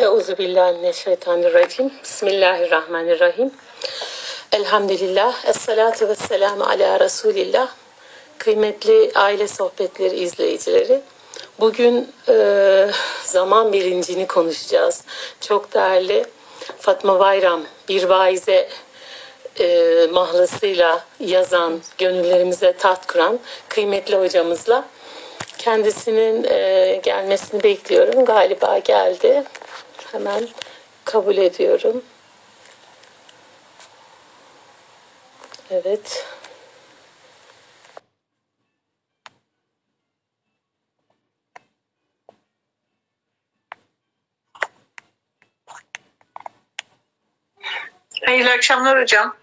Euzu billahi mineşşeytanirracim. Bismillahirrahmanirrahim. Elhamdülillah. Esselatu vesselamu ala Resulillah. Kıymetli aile sohbetleri izleyicileri. Bugün e, zaman bilincini konuşacağız. Çok değerli Fatma Bayram bir vaize e, mahlasıyla yazan, gönüllerimize tat kuran kıymetli hocamızla kendisinin e, gelmesini bekliyorum. Galiba geldi. Hemen kabul ediyorum. Evet. Hayırlı akşamlar hocam.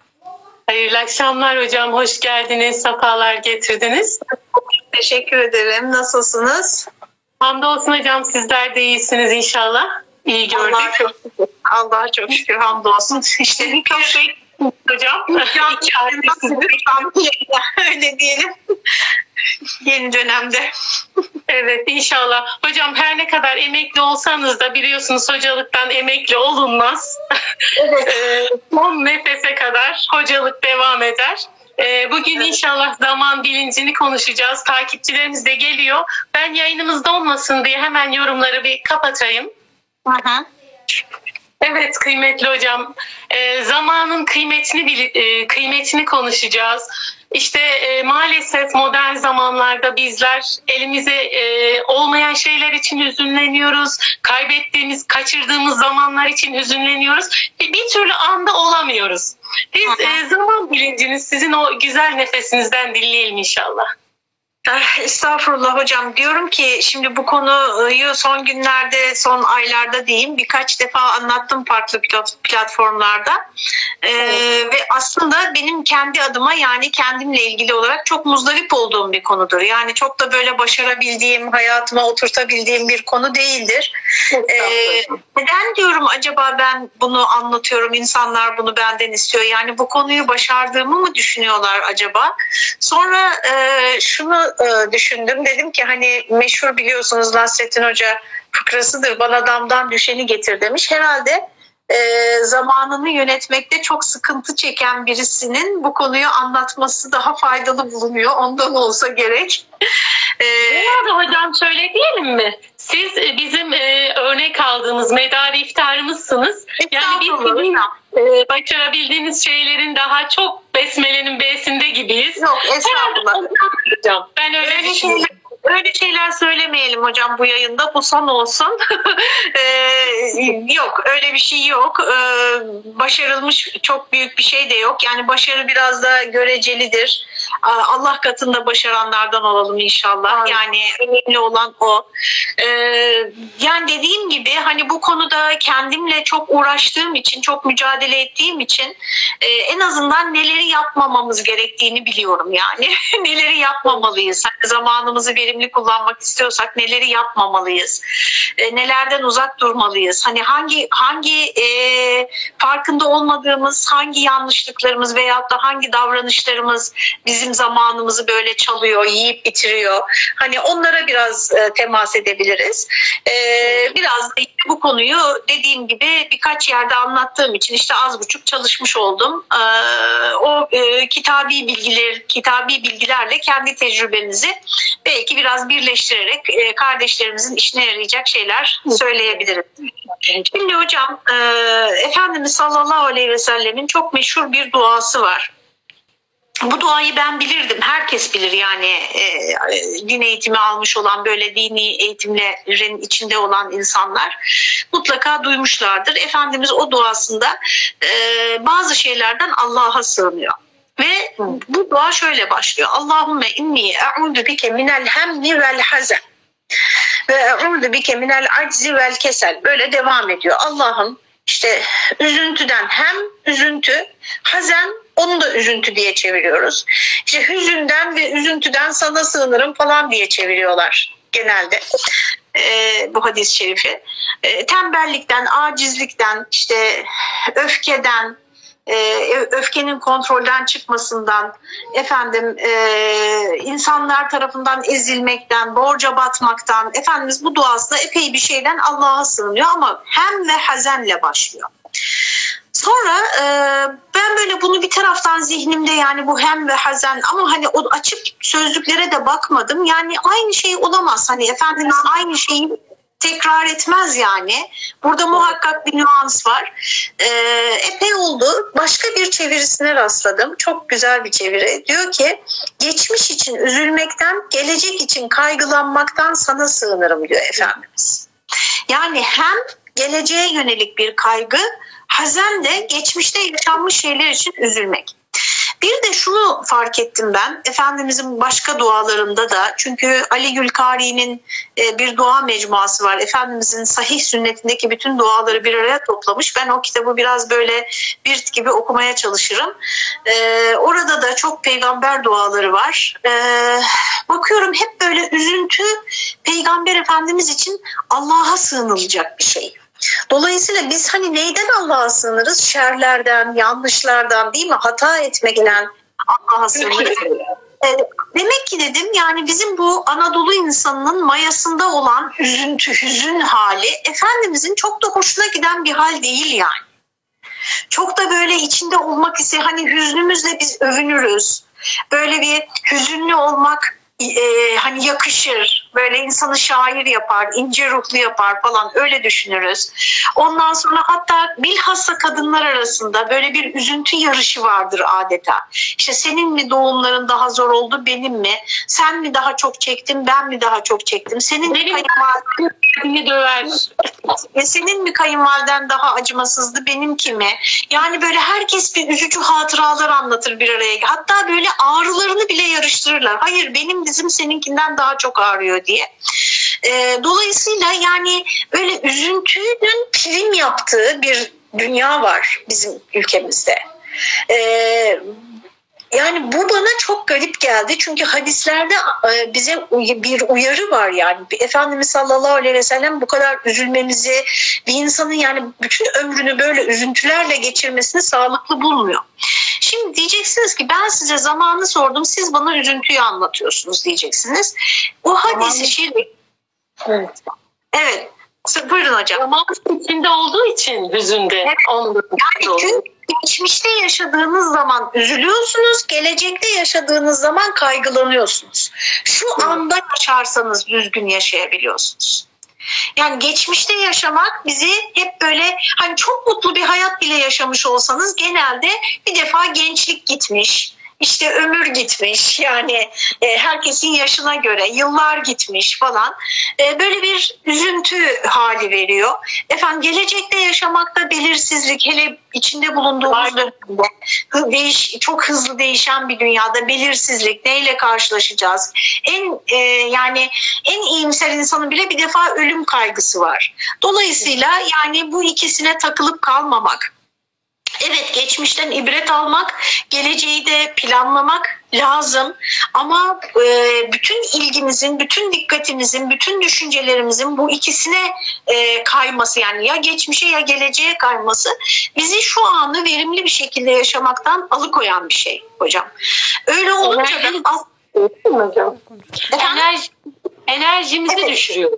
Hayırlı akşamlar hocam. Hoş geldiniz. Safalar getirdiniz. Teşekkür ederim. Nasılsınız? Hamdolsun hocam. Sizler de iyisiniz inşallah. İyi gördük. Allah'a çok şükür. Allah'a çok şükür. Hamdolsun. İşte bir köşe hocam. Öyle diyelim. Yeni dönemde. Evet inşallah. Hocam her ne kadar emekli olsanız da biliyorsunuz hocalıktan emekli olunmaz. Evet. Ee, Son nefese kadar hocalık devam eder. Ee, Bugün inşallah zaman bilincini konuşacağız. Takipçilerimiz de geliyor. Ben yayınımızda olmasın diye hemen yorumları bir kapatayım. Hı. Evet kıymetli hocam. Ee, zamanın kıymetini bil- e, kıymetini konuşacağız. İşte e, maalesef modern zamanlarda bizler elimize e, olmayan şeyler için hüzünleniyoruz. Kaybettiğimiz, kaçırdığımız zamanlar için hüzünleniyoruz. Bir, bir türlü anda olamıyoruz. Biz e, zaman bilinciniz sizin o güzel nefesinizden dinleyelim inşallah. Ah, Estağfurullah hocam. Diyorum ki şimdi bu konuyu son günlerde, son aylarda diyeyim birkaç defa anlattım farklı plat- platformlarda. Ee, ve aslında benim kendi adıma yani kendimle ilgili olarak çok muzdarip olduğum bir konudur. Yani çok da böyle başarabildiğim, hayatıma oturtabildiğim bir konu değildir. Ee, neden diyorum acaba ben bunu anlatıyorum, insanlar bunu benden istiyor. Yani bu konuyu başardığımı mı düşünüyorlar acaba? Sonra e, şunu e, düşündüm. Dedim ki hani meşhur biliyorsunuz Nasrettin Hoca fıkrasıdır. Bana damdan düşeni getir demiş. Herhalde e, zamanını yönetmekte çok sıkıntı çeken birisinin bu konuyu anlatması daha faydalı bulunuyor. Ondan olsa gerek. E, Bu arada hocam şöyle diyelim mi? Siz e, bizim e, örnek aldığımız medarı iftarımızsınız. Yani biz sizin. E, başarabildiğiniz şeylerin daha çok besmelenin B'sinde gibiyiz. Yok estağfurullah. Ben öyle Öyle şeyler, öyle şeyler söylemeyelim hocam bu yayında. Bu son olsun. Ee, yok öyle bir şey yok. Ee, başarılmış çok büyük bir şey de yok. Yani başarı biraz da görecelidir. Aa, Allah katında başaranlardan olalım inşallah. Amin. Yani önemli olan o. Ee, yani dediğim gibi hani bu konuda kendimle çok uğraştığım için, çok mücadele ettiğim için e, en azından neleri yapmamamız gerektiğini biliyorum yani. neleri yapmamalıyız? Hani zamanımızı verimli kullanmak istiyorsak neleri yapmamalıyız? E, nelerden uzak durmalıyız? Hani hangi hangi e, farkında olmadığımız hangi yanlışlıklarımız veyahut da hangi davranışlarımız bizim zamanımızı böyle çalıyor, yiyip bitiriyor? Hani onlara biraz e, temas edebiliriz. E, biraz da yine bu konuyu dediğim gibi birkaç yerde anlattığım için işte az buçuk çalışmış oldum. E, o e, kitabi bilgiler, kitabi bilgilerle kendi tecrübemizi belki biraz birleştirerek e, kardeşlerimizin işine yarayacak şeyler söyleyebilirim. Şimdi hocam e, Efendimiz sallallahu aleyhi ve sellemin çok meşhur bir duası var. Bu duayı ben bilirdim. Herkes bilir yani e, din eğitimi almış olan böyle dini eğitimlerin içinde olan insanlar mutlaka duymuşlardır. Efendimiz o duasında e, bazı şeylerden Allah'a sığınıyor. Ve bu dua şöyle başlıyor. Allahümme inni e'udu bike minel hemmi vel hazen ve e'udu bike minel aczi vel kesel. Böyle devam ediyor. Allah'ım işte üzüntüden hem üzüntü, hazen onu da üzüntü diye çeviriyoruz. İşte hüzünden ve üzüntüden sana sığınırım falan diye çeviriyorlar genelde e, bu hadis-i şerifi. E, tembellikten, acizlikten, işte öfkeden, e, öfkenin kontrolden çıkmasından, efendim e, insanlar tarafından ezilmekten, borca batmaktan, efendimiz bu duasında epey bir şeyden Allah'a sığınıyor ama hem ve hazenle başlıyor. Sonra e, ben böyle bunu bir taraftan zihnimde yani bu hem ve hazen ama hani o açıp sözlüklere de bakmadım. Yani aynı şey olamaz. Hani Efendimiz aynı şeyi tekrar etmez yani. Burada muhakkak bir nüans var. Ee, epey oldu. Başka bir çevirisine rastladım. Çok güzel bir çeviri. Diyor ki geçmiş için üzülmekten, gelecek için kaygılanmaktan sana sığınırım diyor Efendimiz. Yani hem geleceğe yönelik bir kaygı, hazen de geçmişte yaşanmış şeyler için üzülmek. Bir de şunu fark ettim ben Efendimizin başka dualarında da çünkü Ali Gülkari'nin e, bir dua mecmuası var. Efendimizin sahih sünnetindeki bütün duaları bir araya toplamış. Ben o kitabı biraz böyle bir gibi okumaya çalışırım. E, orada da çok peygamber duaları var. E, bakıyorum hep böyle üzüntü peygamber efendimiz için Allah'a sığınılacak bir şey. Dolayısıyla biz hani neyden Allah'a sığınırız? Şerlerden, yanlışlardan değil mi? Hata etmekten Allah'a sığınırız. Ee, demek ki dedim yani bizim bu Anadolu insanının mayasında olan üzüntü, hüzün hali Efendimizin çok da hoşuna giden bir hal değil yani. Çok da böyle içinde olmak ise hani hüznümüzle biz övünürüz. Böyle bir hüzünlü olmak e, hani yakışır, böyle insanı şair yapar, ince ruhlu yapar falan öyle düşünürüz. Ondan sonra hatta bilhassa kadınlar arasında böyle bir üzüntü yarışı vardır adeta. İşte senin mi doğumların daha zor oldu benim mi? Sen mi daha çok çektin ben mi daha çok çektim? Senin mi kayınvaliden döver? Senin mi kayınvaliden daha acımasızdı benimki mi? Yani böyle herkes bir üzücü hatıralar anlatır bir araya. Hatta böyle ağrılarını bile yarıştırırlar. Hayır benim dizim seninkinden daha çok ağrıyor diye. E, dolayısıyla yani öyle üzüntünün prim yaptığı bir dünya var bizim ülkemizde. E, yani bu bana çok garip geldi çünkü hadislerde e, bize bir uyarı var yani Efendimiz sallallahu aleyhi ve sellem bu kadar üzülmemizi bir insanın yani bütün ömrünü böyle üzüntülerle geçirmesini sağlıklı bulmuyor. Şimdi diyeceksiniz ki ben size zamanı sordum siz bana üzüntüyü anlatıyorsunuz diyeceksiniz. O hadisi şerif Evet. Evet. Buyurun hocam. Zaman içinde olduğu için hüzünde. Evet. Yani çünkü geçmişte yaşadığınız zaman üzülüyorsunuz, gelecekte yaşadığınız zaman kaygılanıyorsunuz. Şu anda yaşarsanız düzgün yaşayabiliyorsunuz. Yani geçmişte yaşamak bizi hep böyle hani çok mutlu bir hayat bile yaşamış olsanız genelde bir defa gençlik gitmiş, işte ömür gitmiş yani e, herkesin yaşına göre yıllar gitmiş falan e, böyle bir üzüntü hali veriyor. Efendim gelecekte yaşamakta belirsizlik hele içinde bulunduğumuz dönemde değiş, çok hızlı değişen bir dünyada belirsizlik neyle karşılaşacağız? En e, yani en iyimser insanın bile bir defa ölüm kaygısı var. Dolayısıyla yani bu ikisine takılıp kalmamak Evet geçmişten ibret almak, geleceği de planlamak lazım. Ama e, bütün ilgimizin, bütün dikkatimizin, bütün düşüncelerimizin bu ikisine e, kayması yani ya geçmişe ya geleceğe kayması bizi şu anı verimli bir şekilde yaşamaktan alıkoyan bir şey hocam. Öyle olunca da hocam. Enerji, enerjimizi evet. düşürüyor.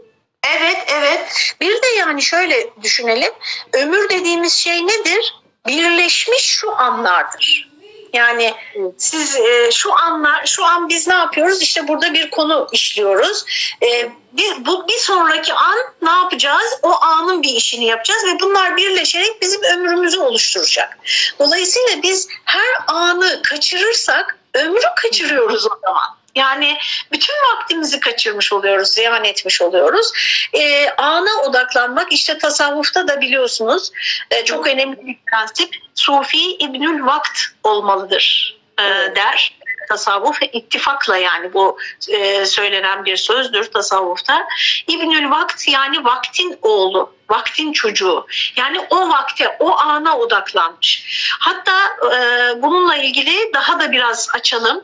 Evet, evet. Bir de yani şöyle düşünelim. Ömür dediğimiz şey nedir? Birleşmiş şu anlardır. Yani siz e, şu anlar, şu an biz ne yapıyoruz? İşte burada bir konu işliyoruz. E, bir, bu bir sonraki an ne yapacağız? O anın bir işini yapacağız ve bunlar birleşerek bizim ömrümüzü oluşturacak. Dolayısıyla biz her anı kaçırırsak ömrü kaçırıyoruz o zaman. Yani bütün vaktimizi kaçırmış oluyoruz, ziyan etmiş oluyoruz. E, ana odaklanmak işte tasavvufta da biliyorsunuz e, çok önemli bir prensip. Sufi İbnül Vakt olmalıdır e, der tasavvuf ittifakla yani bu e, söylenen bir sözdür tasavvufta. İbnül Vakt yani vaktin oğlu, vaktin çocuğu. Yani o vakte, o ana odaklanmış. Hatta e, bununla ilgili daha da biraz açalım.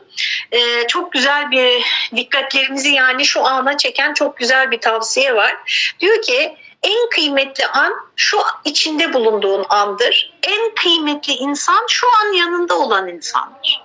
E, çok güzel bir dikkatlerimizi yani şu ana çeken çok güzel bir tavsiye var. Diyor ki en kıymetli an şu içinde bulunduğun andır. En kıymetli insan şu an yanında olan insandır.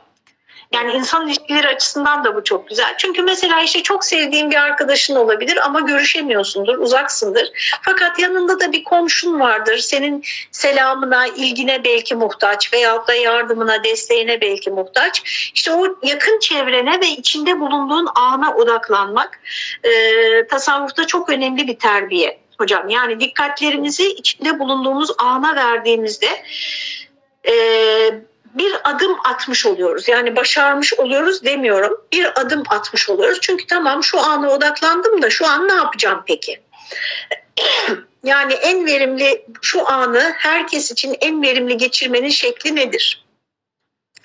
Yani insan ilişkileri açısından da bu çok güzel. Çünkü mesela işte çok sevdiğin bir arkadaşın olabilir ama görüşemiyorsundur, uzaksındır. Fakat yanında da bir komşun vardır. Senin selamına, ilgine belki muhtaç veyahut da yardımına, desteğine belki muhtaç. İşte o yakın çevrene ve içinde bulunduğun ana odaklanmak e, tasavvufta çok önemli bir terbiye hocam. Yani dikkatlerimizi içinde bulunduğumuz ana verdiğimizde e, bir adım atmış oluyoruz. Yani başarmış oluyoruz demiyorum. Bir adım atmış oluyoruz. Çünkü tamam şu ana odaklandım da şu an ne yapacağım peki? yani en verimli şu anı herkes için en verimli geçirmenin şekli nedir?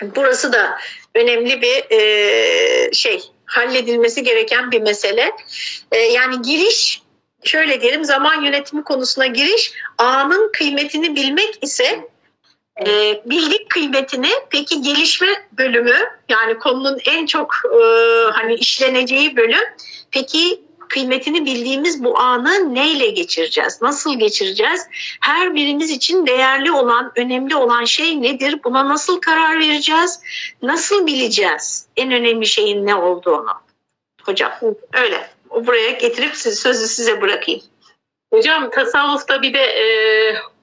Burası da önemli bir e, şey halledilmesi gereken bir mesele. E, yani giriş şöyle diyelim zaman yönetimi konusuna giriş anın kıymetini bilmek ise e, bildik kıymetini peki gelişme bölümü yani konunun en çok e, hani işleneceği bölüm peki kıymetini bildiğimiz bu anı neyle geçireceğiz? Nasıl geçireceğiz? Her birimiz için değerli olan, önemli olan şey nedir? Buna nasıl karar vereceğiz? Nasıl bileceğiz en önemli şeyin ne olduğunu? Hocam öyle. Buraya getirip sözü size bırakayım. Hocam tasavvufta bir de e,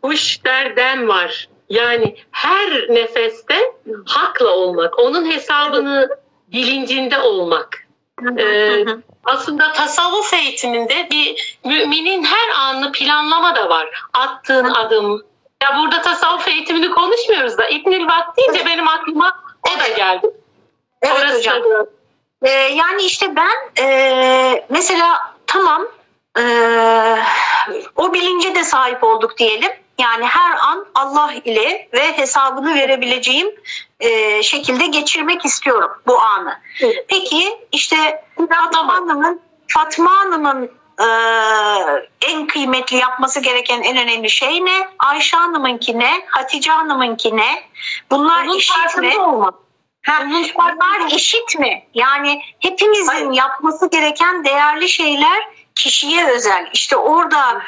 huş derden var. Yani her nefeste hakla olmak, onun hesabını bilincinde olmak. Ee, aslında tasavvuf eğitiminde bir müminin her anını planlama da var. Attığın adım. Ya burada tasavvuf eğitimini konuşmuyoruz da İbnül Vak deyince benim aklıma o da geldi. Evet Orası hocam. Ee, yani işte ben e, mesela tamam e, o bilince de sahip olduk diyelim. Yani her an Allah ile ve hesabını verebileceğim e, şekilde geçirmek istiyorum bu anı. Evet. Peki işte Fatma Hanım'ın Fatma Hanım'ın e, en kıymetli yapması gereken en önemli şey ne? Ayşe Hanım'ınki ne? Hatice Hanım'ınki ne? Bunlar Bunun eşit mi? Ha, bunlar eşit mi? Yani hepimizin Hayır. yapması gereken değerli şeyler kişiye özel. İşte orada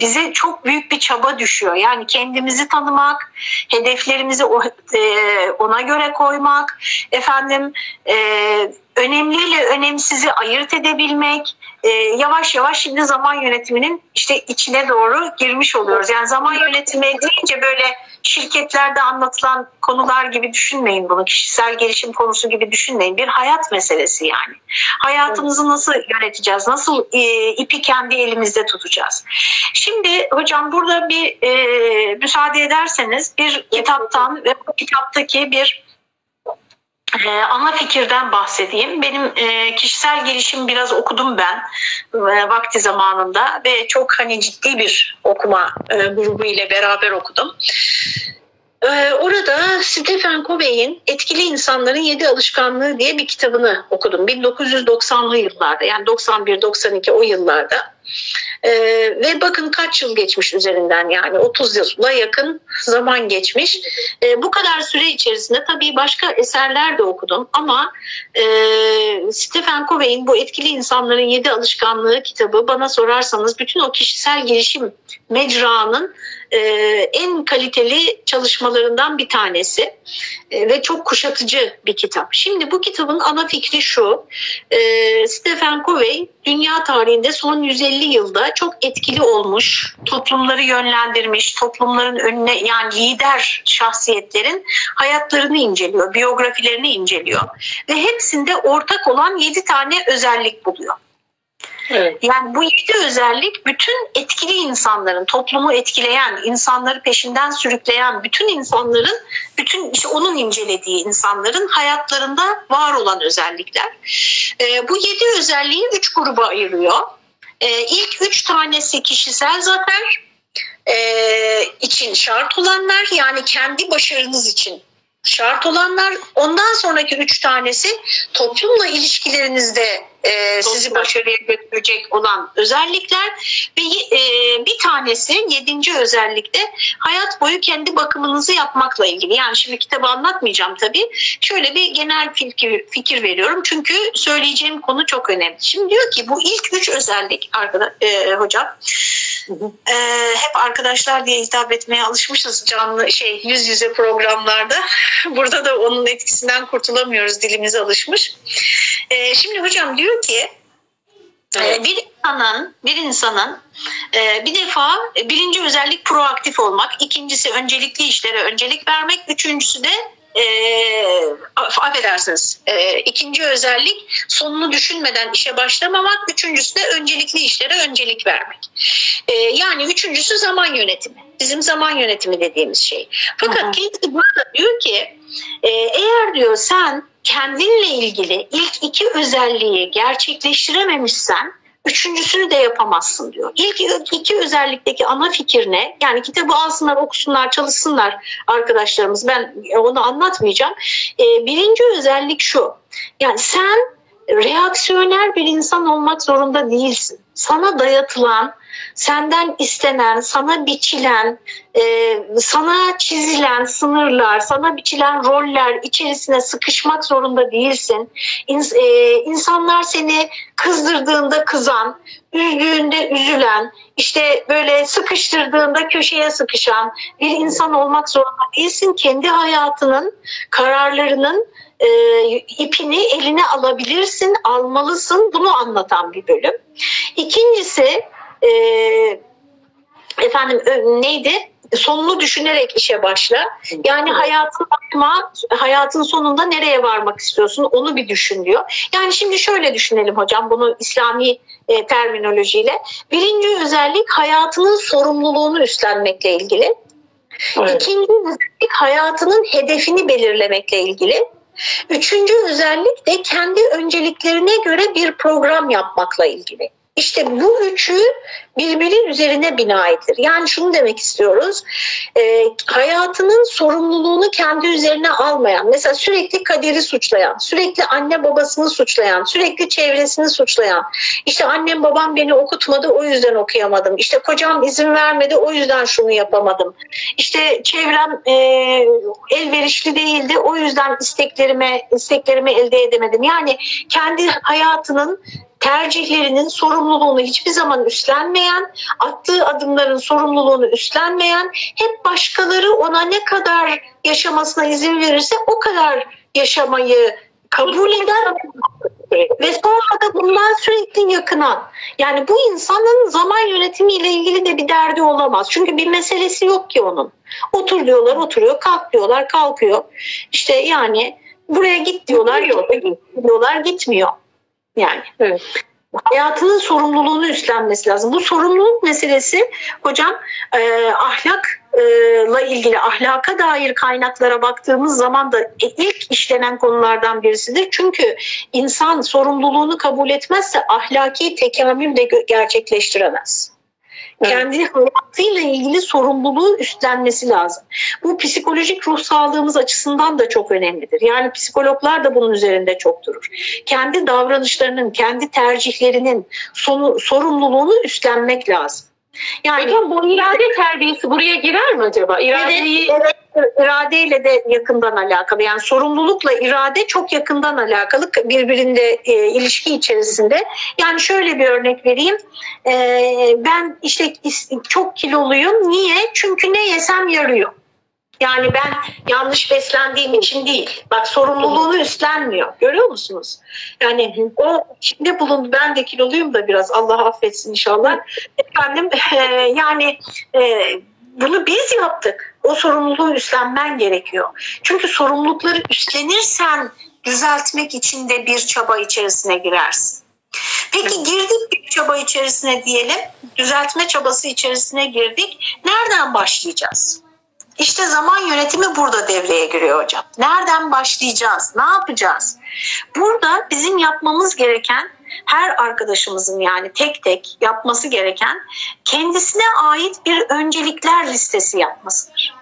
bize çok büyük bir çaba düşüyor. Yani kendimizi tanımak, hedeflerimizi ona göre koymak, efendim önemliyle önemsizi ayırt edebilmek, yavaş yavaş şimdi zaman yönetiminin işte içine doğru girmiş oluyoruz. Yani zaman yönetimi deyince böyle şirketlerde anlatılan konular gibi düşünmeyin bunu. Kişisel gelişim konusu gibi düşünmeyin. Bir hayat meselesi yani. Hayatımızı nasıl yöneteceğiz? Nasıl e, ipi kendi elimizde tutacağız? Şimdi hocam burada bir e, müsaade ederseniz bir kitaptan ve bu kitaptaki bir e, ana fikirden bahsedeyim. Benim e, kişisel gelişim biraz okudum ben e, vakti zamanında ve çok hani ciddi bir okuma e, grubu ile beraber okudum. Ee, orada Stephen Covey'in Etkili İnsanların Yedi Alışkanlığı diye bir kitabını okudum. 1990'lı yıllarda yani 91-92 o yıllarda. Ee, ve bakın kaç yıl geçmiş üzerinden yani 30 yıla yakın zaman geçmiş. Ee, bu kadar süre içerisinde tabii başka eserler de okudum ama e, Stephen Covey'in bu Etkili İnsanların Yedi Alışkanlığı kitabı bana sorarsanız bütün o kişisel gelişim mecranın e, en kaliteli çalışmalarından bir tanesi e, ve çok kuşatıcı bir kitap. Şimdi bu kitabın ana fikri şu, e, Stephen Covey dünya tarihinde son 150 yılda çok etkili olmuş, toplumları yönlendirmiş, toplumların önüne yani lider şahsiyetlerin hayatlarını inceliyor, biyografilerini inceliyor ve hepsinde ortak olan 7 tane özellik buluyor. Evet. Yani bu yedi özellik bütün etkili insanların, toplumu etkileyen, insanları peşinden sürükleyen bütün insanların, bütün işte onun incelediği insanların hayatlarında var olan özellikler. E, bu yedi özelliği üç gruba ayırıyor. E, ilk üç tanesi kişisel zafer e, için şart olanlar yani kendi başarınız için şart olanlar. Ondan sonraki üç tanesi toplumla ilişkilerinizde e, sizi başarıya götürecek olan özellikler ve e, bir tanesi yedinci özellikte hayat boyu kendi bakımınızı yapmakla ilgili. Yani şimdi kitabı anlatmayacağım tabii. Şöyle bir genel fikir, fikir veriyorum çünkü söyleyeceğim konu çok önemli. Şimdi diyor ki bu ilk üç özellik arkadaş, e, hocam e, hep arkadaşlar diye hitap etmeye alışmışız canlı şey yüz yüze programlarda. Burada da onun etkisinden kurtulamıyoruz dilimiz alışmış. E, şimdi hocam diyor ki e, Evet. Bir insanın, bir insanın e, bir defa birinci özellik proaktif olmak, ikincisi öncelikli işlere öncelik vermek, üçüncüsü de e, affedersiniz e, ikinci özellik sonunu düşünmeden işe başlamamak üçüncüsü de öncelikli işlere öncelik vermek. E, yani üçüncüsü zaman yönetimi bizim zaman yönetimi dediğimiz şey. Fakat kendisi burada diyor ki e, eğer diyor sen kendinle ilgili ilk iki özelliği gerçekleştirememişsen Üçüncüsünü de yapamazsın diyor. İlk iki özellikteki ana fikir ne? Yani kitabı alsınlar, okusunlar, çalışsınlar arkadaşlarımız. Ben onu anlatmayacağım. Ee, birinci özellik şu. Yani sen reaksiyoner bir insan olmak zorunda değilsin. Sana dayatılan senden istenen, sana biçilen, e, sana çizilen sınırlar, sana biçilen roller içerisine sıkışmak zorunda değilsin. İns, e, insanlar seni kızdırdığında kızan, üzdüğünde üzülen, işte böyle sıkıştırdığında köşeye sıkışan bir insan olmak zorunda değilsin. Kendi hayatının, kararlarının e, ipini eline alabilirsin, almalısın. Bunu anlatan bir bölüm. İkincisi e, efendim neydi? Sonunu düşünerek işe başla. Yani hayatın bakma, hayatın sonunda nereye varmak istiyorsun onu bir düşün diyor. Yani şimdi şöyle düşünelim hocam bunu İslami e, terminolojiyle. Birinci özellik hayatının sorumluluğunu üstlenmekle ilgili. Evet. İkinci özellik hayatının hedefini belirlemekle ilgili. Üçüncü özellik de kendi önceliklerine göre bir program yapmakla ilgili. İşte bu üçü birbiri üzerine bina edilir. Yani şunu demek istiyoruz. E, hayatının sorumluluğunu kendi üzerine almayan, mesela sürekli kaderi suçlayan, sürekli anne babasını suçlayan, sürekli çevresini suçlayan, işte annem babam beni okutmadı o yüzden okuyamadım, işte kocam izin vermedi o yüzden şunu yapamadım, işte çevrem e, elverişli değildi o yüzden isteklerime isteklerimi elde edemedim. Yani kendi hayatının tercihlerinin sorumluluğunu hiçbir zaman üstlenmeyen, attığı adımların sorumluluğunu üstlenmeyen, hep başkaları ona ne kadar yaşamasına izin verirse o kadar yaşamayı kabul eden ve sonra da bundan sürekli yakınan. Yani bu insanın zaman yönetimiyle ilgili de bir derdi olamaz. Çünkü bir meselesi yok ki onun. Otur diyorlar oturuyor, kalk diyorlar kalkıyor. İşte yani buraya git diyorlar yok, diyorlar gitmiyor. Yani evet. hayatının sorumluluğunu üstlenmesi lazım. Bu sorumluluk meselesi hocam e, ahlakla ilgili ahlaka dair kaynaklara baktığımız zaman da ilk işlenen konulardan birisidir. Çünkü insan sorumluluğunu kabul etmezse ahlaki tekamül de gerçekleştiremez kendi hayatıyla ilgili sorumluluğu üstlenmesi lazım. Bu psikolojik ruh sağlığımız açısından da çok önemlidir. Yani psikologlar da bunun üzerinde çok durur. Kendi davranışlarının, kendi tercihlerinin sonu, sorumluluğunu üstlenmek lazım. Yani Hocam bu irade terbiyesi buraya girer mi acaba? İradeyi evet, evet, iradeyle de yakından alakalı. Yani sorumlulukla irade çok yakından alakalı birbirinde e, ilişki içerisinde. Yani şöyle bir örnek vereyim. E, ben işte çok kiloluyum. Niye? Çünkü ne yesem yarıyor. Yani ben yanlış beslendiğim için değil. Bak sorumluluğunu üstlenmiyor. Görüyor musunuz? Yani o şimdi bulundu. Ben de kiloluyum da biraz. Allah affetsin inşallah. Efendim e, yani e, bunu biz yaptık. O sorumluluğu üstlenmen gerekiyor. Çünkü sorumlulukları üstlenirsen düzeltmek için de bir çaba içerisine girersin. Peki girdik bir çaba içerisine diyelim. Düzeltme çabası içerisine girdik. Nereden başlayacağız? İşte zaman yönetimi burada devreye giriyor hocam. Nereden başlayacağız? Ne yapacağız? Burada bizim yapmamız gereken her arkadaşımızın yani tek tek yapması gereken kendisine ait bir öncelikler listesi yapmasıdır.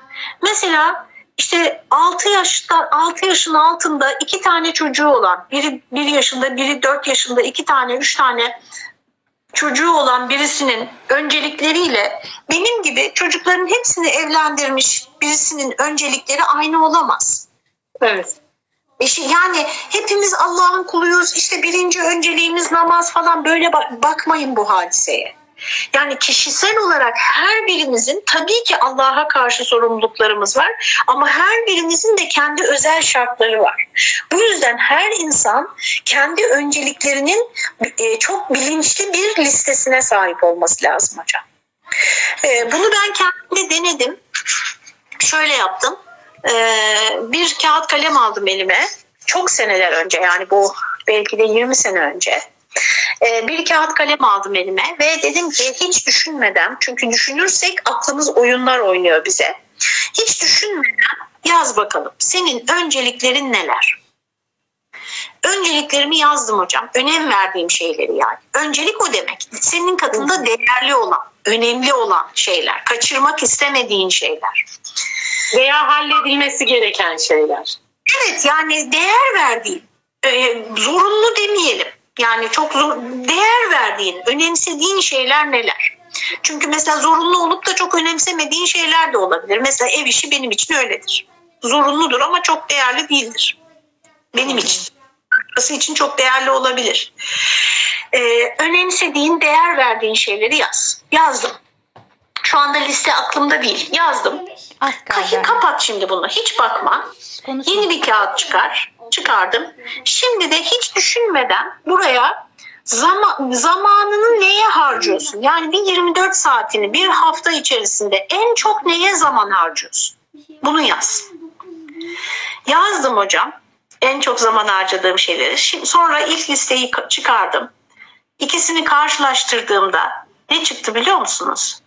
Mesela işte 6 yaşta 6 yaşın altında iki tane çocuğu olan biri 1 yaşında biri 4 yaşında iki tane 3 tane çocuğu olan birisinin öncelikleriyle benim gibi çocukların hepsini evlendirmiş birisinin öncelikleri aynı olamaz. Evet. Yani hepimiz Allah'ın kuluyuz. İşte birinci önceliğimiz namaz falan böyle bakmayın bu hadiseye. Yani kişisel olarak her birimizin tabii ki Allah'a karşı sorumluluklarımız var ama her birimizin de kendi özel şartları var. Bu yüzden her insan kendi önceliklerinin e, çok bilinçli bir listesine sahip olması lazım hocam. E, bunu ben kendimde denedim. Şöyle yaptım. E, bir kağıt kalem aldım elime. Çok seneler önce yani bu belki de 20 sene önce ee, bir kağıt kalem aldım elime ve dedim ki hiç düşünmeden çünkü düşünürsek aklımız oyunlar oynuyor bize. Hiç düşünmeden yaz bakalım senin önceliklerin neler? Önceliklerimi yazdım hocam. Önem verdiğim şeyleri yani. Öncelik o demek. Senin katında değerli olan, önemli olan şeyler. Kaçırmak istemediğin şeyler. Veya halledilmesi gereken şeyler. Evet yani değer verdiğin, e, zorunlu demeyelim. Yani çok zor, değer verdiğin, önemsediğin şeyler neler? Çünkü mesela zorunlu olup da çok önemsemediğin şeyler de olabilir. Mesela ev işi benim için öyledir. Zorunludur ama çok değerli değildir. Benim için. Başkası için çok değerli olabilir. Ee, önemsediğin, değer verdiğin şeyleri yaz. Yazdım. Şu anda liste aklımda değil. Yazdım. Kayı kapat şimdi bunu. Hiç bakma. Konuşma. Yeni bir kağıt çıkar çıkardım. Şimdi de hiç düşünmeden buraya zaman, zamanını neye harcıyorsun? Yani bir 24 saatini bir hafta içerisinde en çok neye zaman harcıyorsun? Bunu yaz. Yazdım hocam. En çok zaman harcadığım şeyleri. Şimdi, sonra ilk listeyi çıkardım. İkisini karşılaştırdığımda ne çıktı biliyor musunuz?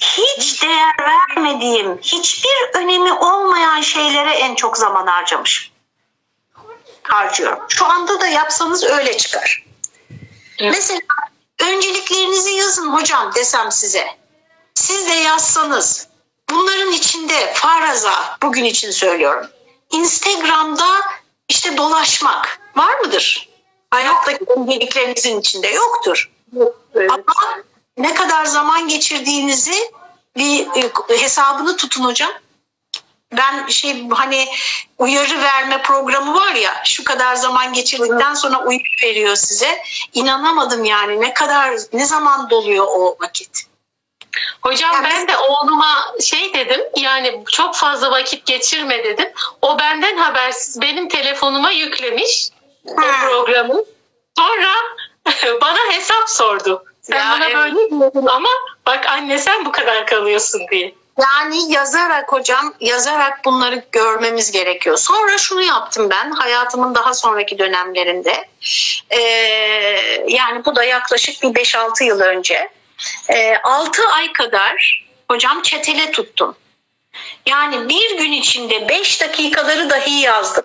Hiç değer vermediğim, hiçbir önemi olmayan şeylere en çok zaman harcamışım harcıyorum. Şu anda da yapsanız öyle çıkar. Evet. Mesela önceliklerinizi yazın hocam desem size. Siz de yazsanız bunların içinde faraza bugün için söylüyorum. Instagram'da işte dolaşmak var mıdır? Hayattaki önceliklerinizin içinde yoktur. Evet. Ama ne kadar zaman geçirdiğinizi bir e, hesabını tutun hocam ben şey hani uyarı verme programı var ya şu kadar zaman geçirdikten sonra uyarı veriyor size. İnanamadım yani ne kadar ne zaman doluyor o vakit. Hocam yani ben de oğluma şey dedim yani çok fazla vakit geçirme dedim. O benden habersiz benim telefonuma yüklemiş ha. o programı. Sonra bana hesap sordu. Sen ya, bana evet. böyle diyordun ama bak anne sen bu kadar kalıyorsun diye. Yani yazarak hocam, yazarak bunları görmemiz gerekiyor. Sonra şunu yaptım ben hayatımın daha sonraki dönemlerinde. Ee, yani bu da yaklaşık bir 5-6 yıl önce. Ee, 6 ay kadar hocam çetele tuttum. Yani bir gün içinde 5 dakikaları dahi yazdım.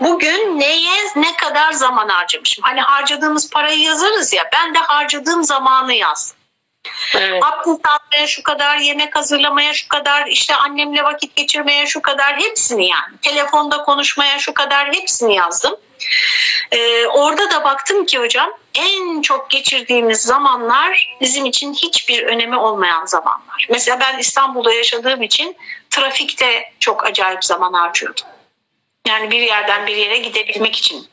Bugün neye ne kadar zaman harcamışım? Hani harcadığımız parayı yazarız ya ben de harcadığım zamanı yazdım. Evet. Abdest almaya şu kadar, yemek hazırlamaya şu kadar, işte annemle vakit geçirmeye şu kadar hepsini yani. Telefonda konuşmaya şu kadar hepsini yazdım. Ee, orada da baktım ki hocam en çok geçirdiğimiz zamanlar bizim için hiçbir önemi olmayan zamanlar. Mesela ben İstanbul'da yaşadığım için trafikte çok acayip zaman harcıyordum. Yani bir yerden bir yere gidebilmek için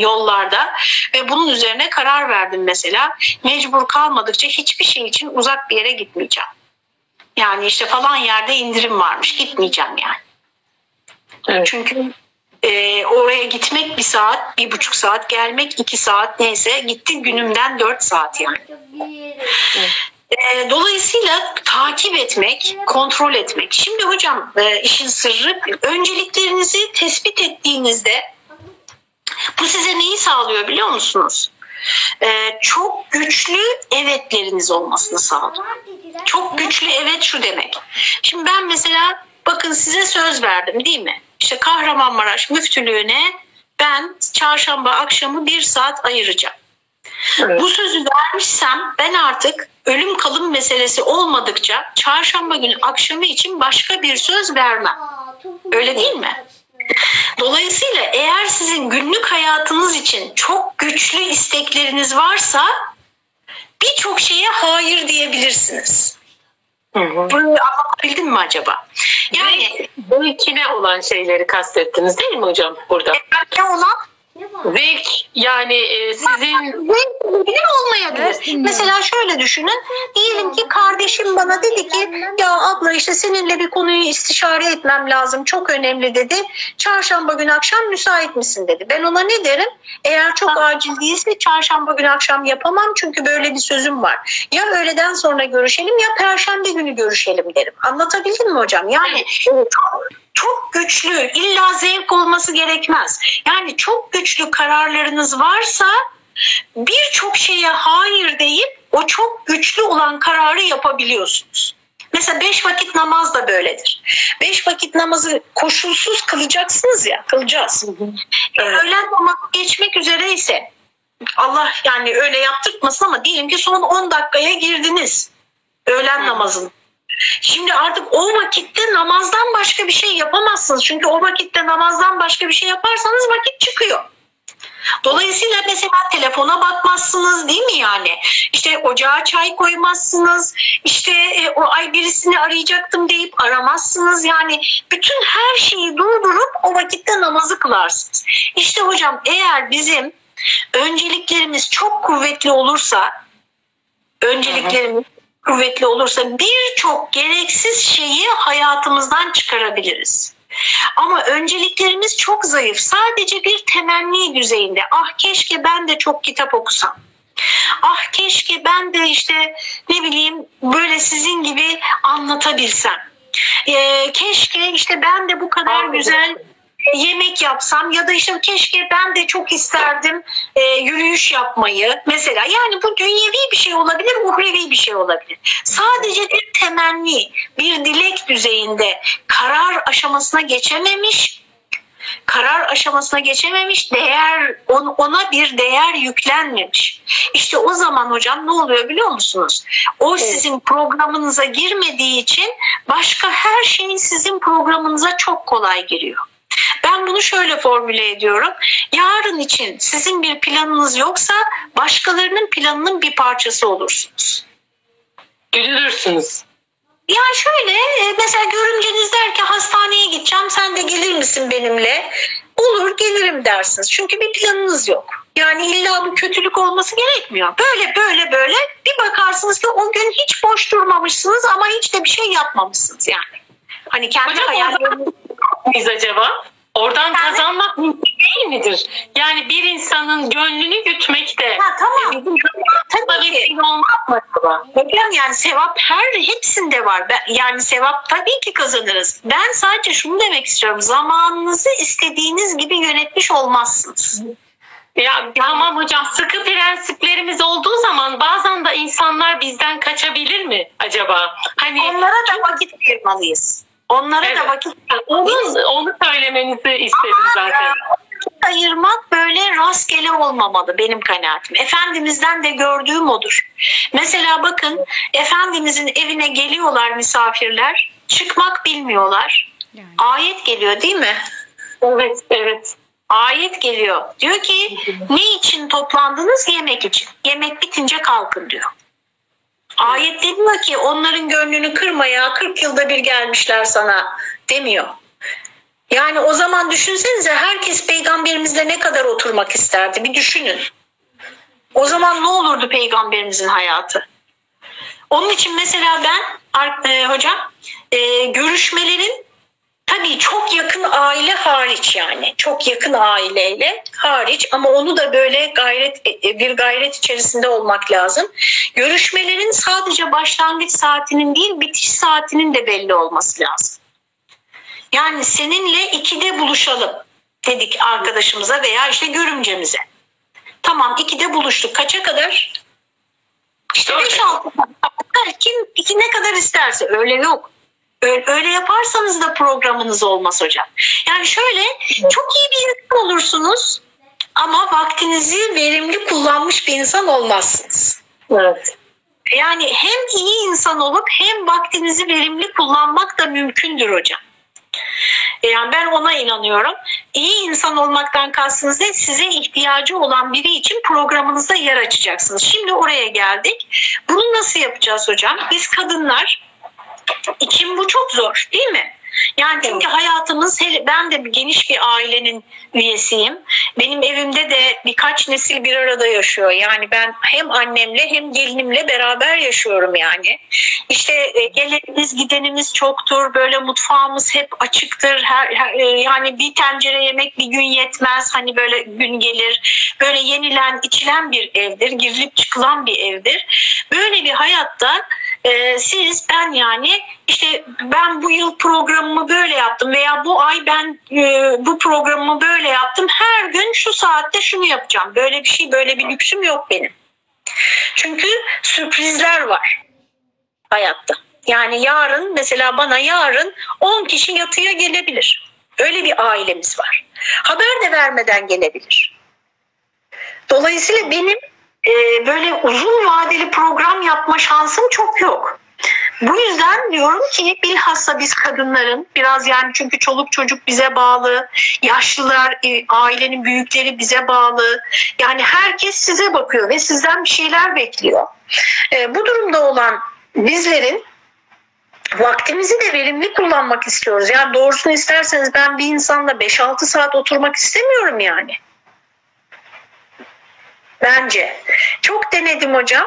yollarda ve bunun üzerine karar verdim mesela. Mecbur kalmadıkça hiçbir şey için uzak bir yere gitmeyeceğim. Yani işte falan yerde indirim varmış gitmeyeceğim yani. Evet. Çünkü e, oraya gitmek bir saat, bir buçuk saat, gelmek iki saat neyse gitti günümden dört saat yani. Evet. E, dolayısıyla takip etmek, kontrol etmek. Şimdi hocam e, işin sırrı önceliklerinizi tespit ettiğinizde bu size neyi sağlıyor biliyor musunuz? Ee, çok güçlü evetleriniz olmasını sağlıyor. Çok güçlü evet şu demek. Şimdi ben mesela bakın size söz verdim değil mi? İşte Kahramanmaraş müftülüğüne ben çarşamba akşamı bir saat ayıracağım. Evet. Bu sözü vermişsem ben artık ölüm kalım meselesi olmadıkça çarşamba günü akşamı için başka bir söz vermem. Öyle değil mi? Dolayısıyla eğer sizin günlük hayatınız için çok güçlü istekleriniz varsa birçok şeye hayır diyebilirsiniz. Hı hı. Bunu anlatabildim mi acaba? Yani Zevkine olan şeyleri kastettiniz değil mi hocam burada? ne olan Zevk yani e, sizin Bilir olmayabilir. Mesela şöyle düşünün. Diyelim ki kardeşim bana dedi ki ya abla işte seninle bir konuyu istişare etmem lazım. Çok önemli dedi. Çarşamba gün akşam müsait misin dedi. Ben ona ne derim? Eğer çok acil değilse çarşamba gün akşam yapamam çünkü böyle bir sözüm var. Ya öğleden sonra görüşelim ya perşembe günü görüşelim derim. Anlatabildim mi hocam? Yani çok, çok güçlü illa zevk olması gerekmez. Yani çok güçlü kararlarınız varsa birçok şeye hayır deyip o çok güçlü olan kararı yapabiliyorsunuz. Mesela beş vakit namaz da böyledir. Beş vakit namazı koşulsuz kılacaksınız ya, kılacağız. E, Öğlen namazı geçmek üzere ise Allah yani öyle yaptırtmasın ama diyelim ki son 10 dakikaya girdiniz öğlen namazın. Şimdi artık o vakitte namazdan başka bir şey yapamazsınız. Çünkü o vakitte namazdan başka bir şey yaparsanız vakit çıkıyor. Dolayısıyla mesela telefona bakmazsınız değil mi yani? İşte ocağa çay koymazsınız. İşte e, o ay birisini arayacaktım deyip aramazsınız. Yani bütün her şeyi durdurup o vakitte namazı kılarsınız. İşte hocam eğer bizim önceliklerimiz çok kuvvetli olursa önceliklerimiz kuvvetli olursa birçok gereksiz şeyi hayatımızdan çıkarabiliriz. Ama önceliklerimiz çok zayıf. Sadece bir temenni düzeyinde. Ah keşke ben de çok kitap okusam. Ah keşke ben de işte ne bileyim böyle sizin gibi anlatabilsem. Ee, keşke işte ben de bu kadar güzel yemek yapsam ya da işte keşke ben de çok isterdim e, yürüyüş yapmayı. Mesela yani bu dünyevi bir şey olabilir uhrevi bir şey olabilir. Sadece bir temenni bir dilek düzeyinde karar aşamasına geçememiş karar aşamasına geçememiş değer on- ona bir değer yüklenmemiş. İşte o zaman hocam ne oluyor biliyor musunuz? O sizin programınıza girmediği için başka her şey sizin programınıza çok kolay giriyor ben bunu şöyle formüle ediyorum. Yarın için sizin bir planınız yoksa başkalarının planının bir parçası olursunuz. güdülürsünüz. Ya şöyle e, mesela görümceniz der ki hastaneye gideceğim sen de gelir misin benimle? Olur gelirim dersiniz. Çünkü bir planınız yok. Yani illa bu kötülük olması gerekmiyor. Böyle böyle böyle bir bakarsınız ki o gün hiç boş durmamışsınız ama hiç de bir şey yapmamışsınız yani. Hani kendi Hocam Biz acaba? Oradan Yani- kazanmak mümkün değil midir? Yani bir insanın gönlünü gütmekte. Ha, tamam. Bizim Tabii ki. ki olmaz mı acaba? Hocam yani sevap her hepsinde var. Ben, yani sevap tabii ki kazanırız. Ben sadece şunu demek istiyorum. Zamanınızı istediğiniz gibi yönetmiş olmazsınız. Ya tamam hocam sıkı prensiplerimiz olduğu zaman bazen de insanlar bizden kaçabilir mi acaba? Hani Onlara da vakit ayırmalıyız. Onlara Evet. da vakit onu, onu söylemenizi istedim zaten. ayırmak böyle rastgele olmamalı benim kanaatim. Efendimizden de gördüğüm odur. Mesela bakın Efendimizin evine geliyorlar misafirler. Çıkmak bilmiyorlar. Ayet geliyor değil mi? Evet, evet. Ayet geliyor. Diyor ki ne için toplandınız? Yemek için. Yemek bitince kalkın diyor. Ayet demiyor ki onların gönlünü kırmaya 40 yılda bir gelmişler sana demiyor. Yani o zaman düşünsenize herkes peygamberimizle ne kadar oturmak isterdi bir düşünün. O zaman ne olurdu peygamberimizin hayatı? Onun için mesela ben e, hocam e, görüşmelerin Tabii çok yakın aile hariç yani çok yakın aileyle hariç ama onu da böyle gayret bir gayret içerisinde olmak lazım. Görüşmelerin sadece başlangıç saatinin değil bitiş saatinin de belli olması lazım. Yani seninle ikide buluşalım dedik arkadaşımıza veya işte görümcemize. Tamam ikide buluştuk. Kaça kadar? İşte Dört. 5-6 Kim iki ne kadar isterse öyle yok. Öyle, öyle yaparsanız da programınız olmaz hocam. Yani şöyle çok iyi bir insan olursunuz ama vaktinizi verimli kullanmış bir insan olmazsınız. Evet. Yani hem iyi insan olup hem vaktinizi verimli kullanmak da mümkündür hocam. Yani ben ona inanıyorum. İyi insan olmaktan kastınız ne? Size ihtiyacı olan biri için programınızda yer açacaksınız. Şimdi oraya geldik. Bunu nasıl yapacağız hocam? Biz kadınlar için bu çok zor değil mi? Yani çünkü hayatımız ben de geniş bir ailenin üyesiyim. Benim evimde de birkaç nesil bir arada yaşıyor. Yani ben hem annemle hem gelinimle beraber yaşıyorum yani. İşte e, gelenimiz gidenimiz çoktur. Böyle mutfağımız hep açıktır. Her, her, e, yani bir tencere yemek bir gün yetmez. Hani böyle gün gelir. Böyle yenilen içilen bir evdir. Girilip çıkılan bir evdir. Böyle bir hayatta e, siz ben yani işte ben bu yıl programımı böyle yaptım veya bu ay ben e, bu programımı böyle yaptım. Her gün şu saatte şunu yapacağım. Böyle bir şey böyle bir lüksüm yok benim. Çünkü sürprizler var hayatta. Yani yarın mesela bana yarın 10 kişi yatıya gelebilir. Öyle bir ailemiz var. Haber de vermeden gelebilir. Dolayısıyla benim e, böyle uzun vadeli program yapma şansım çok yok. Bu yüzden diyorum ki bilhassa biz kadınların biraz yani çünkü çoluk çocuk bize bağlı, yaşlılar, e, ailenin büyükleri bize bağlı. Yani herkes size bakıyor ve sizden bir şeyler bekliyor. E, bu durumda olan bizlerin vaktimizi de verimli kullanmak istiyoruz. Yani doğrusunu isterseniz ben bir insanla 5-6 saat oturmak istemiyorum yani. Bence. Çok denedim hocam.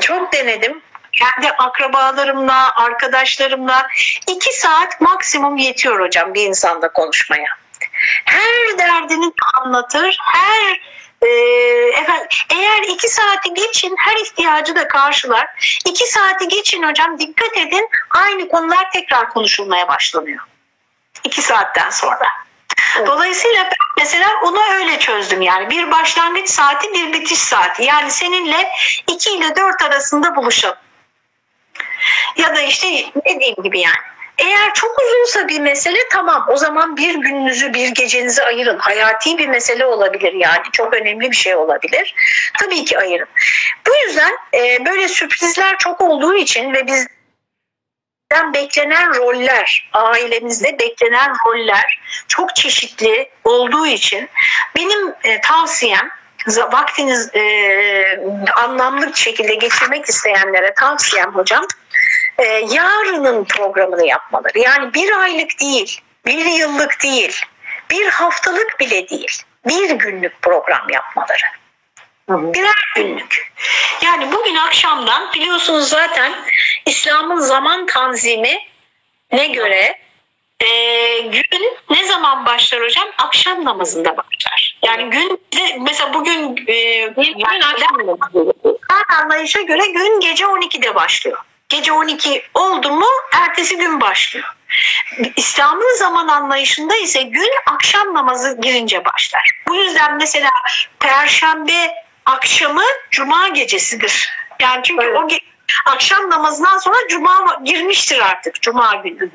Çok denedim. Kendi akrabalarımla, arkadaşlarımla iki saat maksimum yetiyor hocam bir insanda konuşmaya. Her derdini anlatır, her e, efendim, eğer iki saati geçin her ihtiyacı da karşılar. İki saati geçin hocam dikkat edin aynı konular tekrar konuşulmaya başlanıyor. İki saatten sonra. Dolayısıyla ben mesela onu öyle çözdüm yani. Bir başlangıç saati bir bitiş saati. Yani seninle 2 ile 4 arasında buluşalım. Ya da işte dediğim gibi yani. Eğer çok uzunsa bir mesele tamam o zaman bir gününüzü bir gecenizi ayırın. Hayati bir mesele olabilir yani çok önemli bir şey olabilir. Tabii ki ayırın. Bu yüzden e, böyle sürprizler çok olduğu için ve biz bizden beklenen roller, ailemizde beklenen roller çok çeşitli olduğu için benim e, tavsiyem vaktiniz e, anlamlı bir şekilde geçirmek isteyenlere tavsiyem hocam e, yarının programını yapmaları. Yani bir aylık değil, bir yıllık değil, bir haftalık bile değil, bir günlük program yapmaları. Birer günlük. Yani bugün akşamdan biliyorsunuz zaten İslam'ın zaman tanzimi ne göre e, gün ne zaman başlar hocam? Akşam namazında başlar. Yani gün mesela bugün e, yani, anlayışa göre gün gece 12'de başlıyor. Gece 12 oldu mu ertesi gün başlıyor. İslam'ın zaman anlayışında ise gün akşam namazı girince başlar. Bu yüzden mesela perşembe akşamı cuma gecesidir. Yani çünkü evet. o akşam namazından sonra cuma girmiştir artık cuma günü.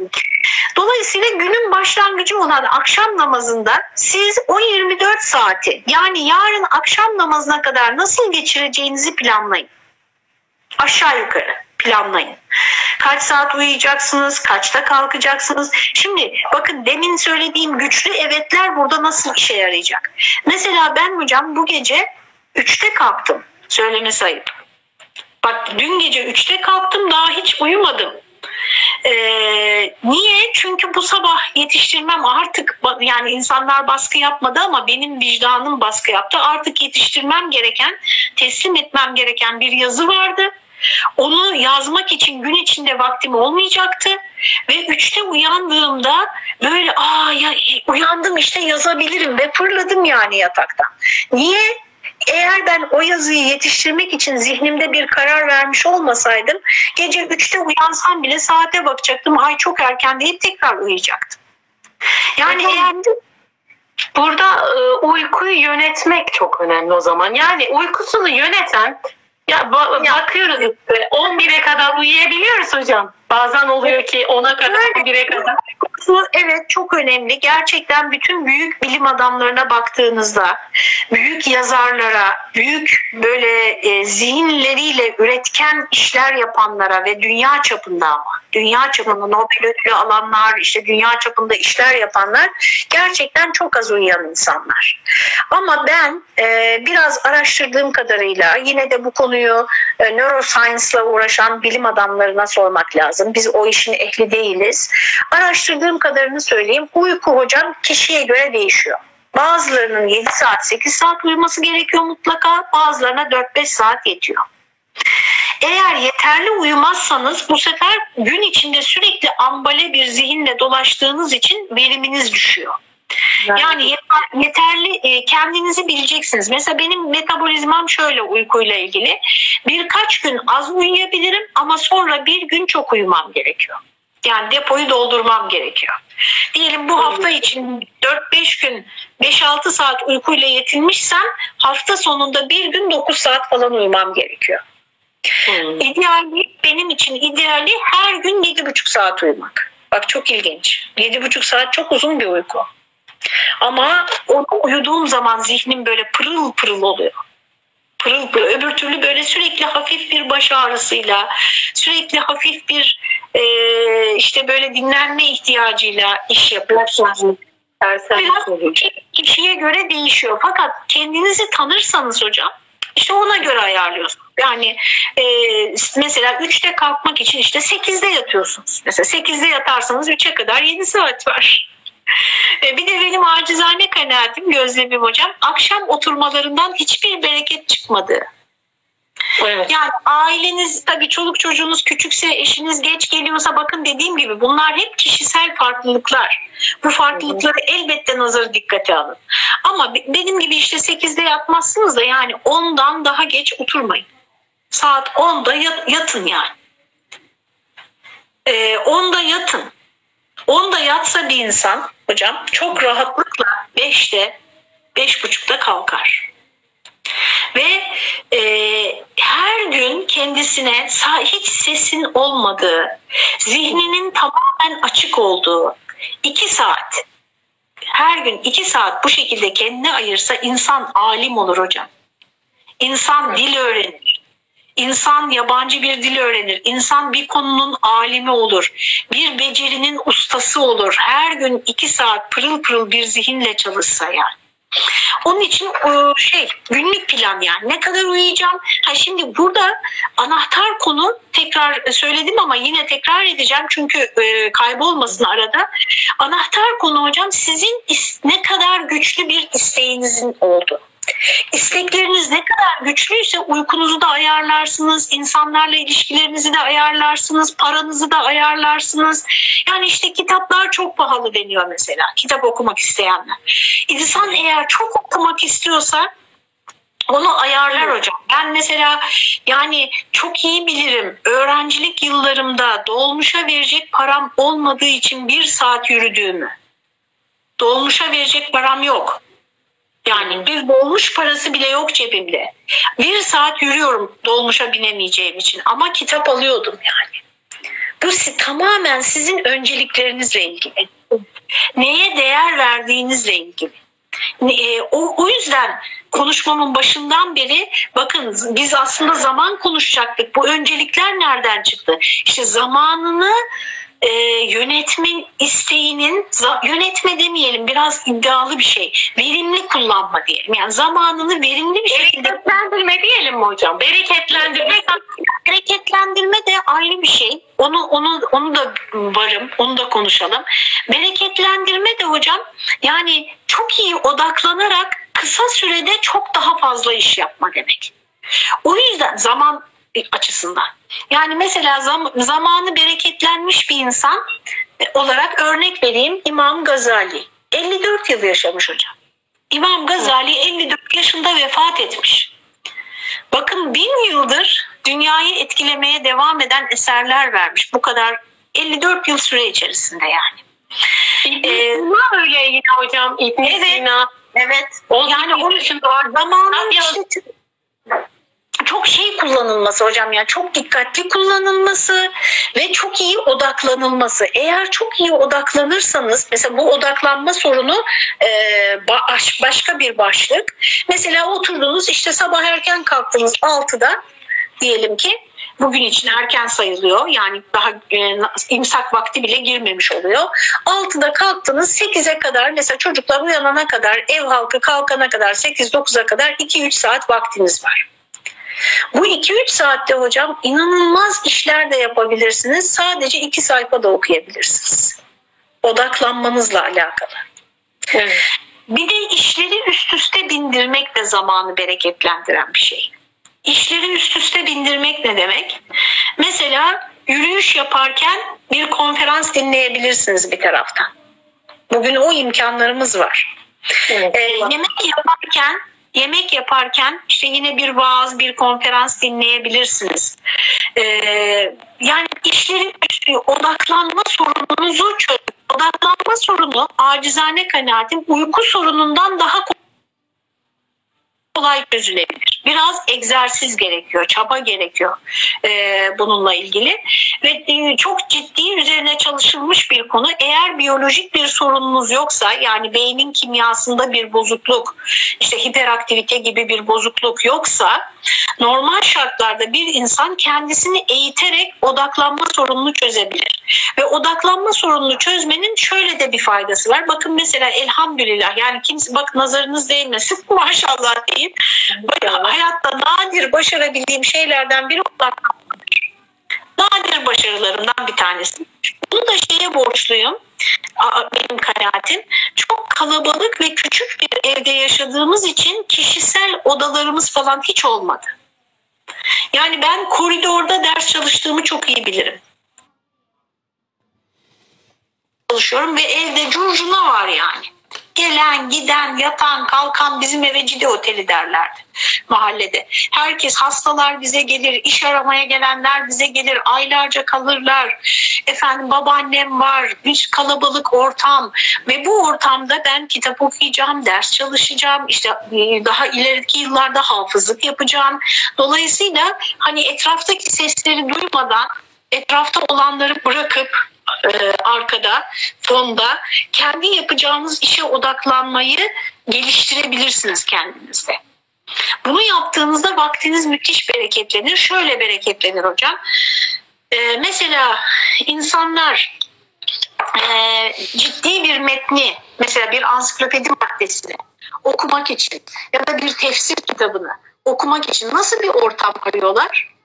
Dolayısıyla günün başlangıcı olan akşam namazında siz o 24 saati yani yarın akşam namazına kadar nasıl geçireceğinizi planlayın. Aşağı yukarı planlayın. Kaç saat uyuyacaksınız, kaçta kalkacaksınız. Şimdi bakın demin söylediğim güçlü evetler burada nasıl işe yarayacak? Mesela ben hocam bu gece 3'te kalktım. Söyleme sayıp. Bak dün gece 3'te kalktım daha hiç uyumadım. Ee, niye? Çünkü bu sabah yetiştirmem artık yani insanlar baskı yapmadı ama benim vicdanım baskı yaptı. Artık yetiştirmem gereken, teslim etmem gereken bir yazı vardı. Onu yazmak için gün içinde vaktim olmayacaktı ve üçte uyandığımda böyle aa ya uyandım işte yazabilirim ve fırladım yani yataktan. Niye? Eğer ben o yazıyı yetiştirmek için zihnimde bir karar vermiş olmasaydım gece 3'te uyansam bile saate bakacaktım. Ay çok erken deyip tekrar uyuyacaktım. Yani evet. eğer burada e, uykuyu yönetmek çok önemli o zaman. Yani uykusunu yöneten ya, ba- ya bakıyoruz işte 11'e kadar uyuyabiliyoruz hocam. Bazen oluyor ki ona kadar, bire kadar. Evet çok önemli. Gerçekten bütün büyük bilim adamlarına baktığınızda, büyük yazarlara, büyük böyle e, zihinleriyle üretken işler yapanlara ve dünya çapında ama dünya çapında Nobel ödülü alanlar, işte dünya çapında işler yapanlar gerçekten çok az uyuyan insanlar. Ama ben e, biraz araştırdığım kadarıyla yine de bu konuyu e, neuroscience ile uğraşan bilim adamlarına sormak lazım. Biz o işin ehli değiliz. Araştırdığım kadarını söyleyeyim. Uyku hocam kişiye göre değişiyor. Bazılarının 7 saat 8 saat uyuması gerekiyor mutlaka. Bazılarına 4-5 saat yetiyor. Eğer yeterli uyumazsanız bu sefer gün içinde sürekli ambale bir zihinle dolaştığınız için veriminiz düşüyor. Yani yeterli e, kendinizi bileceksiniz. Mesela benim metabolizmam şöyle uykuyla ilgili. Birkaç gün az uyuyabilirim ama sonra bir gün çok uyumam gerekiyor. Yani depoyu doldurmam gerekiyor. Diyelim bu hafta için 4-5 gün 5-6 saat uykuyla yetinmişsem hafta sonunda bir gün 9 saat falan uyumam gerekiyor. Hmm. İdeali benim için ideali her gün 7,5 saat uyumak. Bak çok ilginç. 7,5 saat çok uzun bir uyku. Ama onu uyuduğum zaman zihnim böyle pırıl pırıl oluyor. Pırıl pırıl. Öbür türlü böyle sürekli hafif bir baş ağrısıyla, sürekli hafif bir e, işte böyle dinlenme ihtiyacıyla iş yapıyorsunuz. Biraz kişiye göre değişiyor. Fakat kendinizi tanırsanız hocam işte ona göre ayarlıyorsunuz. Yani e, mesela 3'te kalkmak için işte 8'de yatıyorsunuz. Mesela 8'de yatarsanız 3'e kadar 7 saat var. E, bir de benim acizane kanaatim gözlemim hocam akşam oturmalarından hiçbir bereket çıkmadı. Evet. Yani aileniz tabii çoluk çocuğunuz küçükse eşiniz geç geliyorsa bakın dediğim gibi bunlar hep kişisel farklılıklar. Bu farklılıkları elbette nazarı dikkate alın. Ama benim gibi işte 8'de yatmazsınız da yani 10'dan daha geç oturmayın. Saat 10'da yatın yani. Ee, 10'da yatın. 10'da yatsa bir insan hocam çok rahatlıkla 5'te 5.30'da kalkar. Ve e, her gün kendisine hiç sesin olmadığı, zihninin tamamen açık olduğu iki saat, her gün iki saat bu şekilde kendine ayırsa insan alim olur hocam. İnsan dil öğrenir. İnsan yabancı bir dil öğrenir. İnsan bir konunun alimi olur. Bir becerinin ustası olur. Her gün iki saat pırıl pırıl bir zihinle çalışsa yani. Onun için e, şey günlük plan yani ne kadar uyuyacağım. Ha şimdi burada anahtar konu tekrar söyledim ama yine tekrar edeceğim çünkü e, kaybolmasın arada. Anahtar konu hocam sizin ne kadar güçlü bir isteğinizin oldu. İstekleriniz ne kadar güçlüyse uykunuzu da ayarlarsınız, insanlarla ilişkilerinizi de ayarlarsınız, paranızı da ayarlarsınız. Yani işte kitaplar çok pahalı deniyor mesela, kitap okumak isteyenler. İnsan eğer çok okumak istiyorsa onu ayarlar hocam. Ben mesela yani çok iyi bilirim. Öğrencilik yıllarımda dolmuşa verecek param olmadığı için bir saat yürüdüğümü. Dolmuşa verecek param yok. Yani bir dolmuş parası bile yok cebimde. Bir saat yürüyorum dolmuşa binemeyeceğim için ama kitap alıyordum yani. Bu tamamen sizin önceliklerinizle ilgili. Neye değer verdiğinizle ilgili. E, o, o yüzden konuşmamın başından beri bakın biz aslında zaman konuşacaktık. Bu öncelikler nereden çıktı? İşte zamanını e, yönetmen isteğinin yönetme demeyelim biraz iddialı bir şey. Verimli kullanma diyelim. Yani zamanını verimli bir şekilde bereketlendirme diyelim mi hocam? Bereketlendirme bereketlendirme de ayrı bir şey. Onu onu onu da varım. Onu da konuşalım. Bereketlendirme de hocam yani çok iyi odaklanarak kısa sürede çok daha fazla iş yapma demek. O yüzden zaman açısından. Yani mesela zam, zamanı bereketlenmiş bir insan olarak örnek vereyim İmam Gazali. 54 yıl yaşamış hocam. İmam Gazali 54 yaşında vefat etmiş. Bakın bin yıldır dünyayı etkilemeye devam eden eserler vermiş. Bu kadar 54 yıl süre içerisinde yani. İbn ee, Sina öyle yine hocam. İbn evet, Sina. Evet. O yani onun için zamanın çok çok şey kullanılması hocam yani çok dikkatli kullanılması ve çok iyi odaklanılması. Eğer çok iyi odaklanırsanız mesela bu odaklanma sorunu e, başka bir başlık. Mesela oturdunuz işte sabah erken kalktınız 6'da diyelim ki bugün için erken sayılıyor. Yani daha e, imsak vakti bile girmemiş oluyor. 6'da kalktınız 8'e kadar mesela çocuklar uyanana kadar ev halkı kalkana kadar 8-9'a kadar 2-3 saat vaktiniz var. Bu 2-3 saatte hocam inanılmaz işler de yapabilirsiniz. Sadece 2 sayfa da okuyabilirsiniz. Odaklanmanızla alakalı. Evet. Bir de işleri üst üste bindirmek de zamanı bereketlendiren bir şey. İşleri üst üste bindirmek ne demek? Mesela yürüyüş yaparken bir konferans dinleyebilirsiniz bir taraftan. Bugün o imkanlarımız var. Evet, ee, yemek yaparken yemek yaparken işte yine bir vaaz, bir konferans dinleyebilirsiniz. Ee, yani işlerin odaklanma sorununuzu çözün. Odaklanma sorunu acizane kanaatim uyku sorunundan daha kolay çözülebilir. Biraz egzersiz gerekiyor, çaba gerekiyor e, bununla ilgili ve e, çok ciddi üzerine çalışılmış bir konu. Eğer biyolojik bir sorununuz yoksa yani beynin kimyasında bir bozukluk, işte hiperaktivite gibi bir bozukluk yoksa normal şartlarda bir insan kendisini eğiterek odaklanma sorununu çözebilir. Ve odaklanma sorununu çözmenin şöyle de bir faydası var. Bakın mesela elhamdülillah yani kimse bak nazarınız değmesin maşallah. Bakın, hayatta nadir başarabildiğim şeylerden biri odaklanmadır. Nadir başarılarımdan bir tanesi. Bunu da şeye borçluyum benim kanaatim. Çok kalabalık ve küçük bir evde yaşadığımız için kişisel odalarımız falan hiç olmadı. Yani ben koridorda ders çalıştığımı çok iyi bilirim. Çalışıyorum ve evde curcuna var yani. Gelen, giden, yatan, kalkan bizim eve cide oteli derlerdi mahallede. Herkes hastalar bize gelir, iş aramaya gelenler bize gelir, aylarca kalırlar. Efendim babaannem var, bir kalabalık ortam ve bu ortamda ben kitap okuyacağım, ders çalışacağım, işte e, daha ileriki yıllarda hafızlık yapacağım. Dolayısıyla hani etraftaki sesleri duymadan etrafta olanları bırakıp e, arkada, fonda kendi yapacağınız işe odaklanmayı geliştirebilirsiniz kendinizde. Bunu yaptığınızda vaktiniz müthiş bereketlenir. Şöyle bereketlenir hocam. E, mesela insanlar e, ciddi bir metni, mesela bir ansiklopedi maddesini okumak için ya da bir tefsir kitabını okumak için nasıl bir ortam arıyorlar?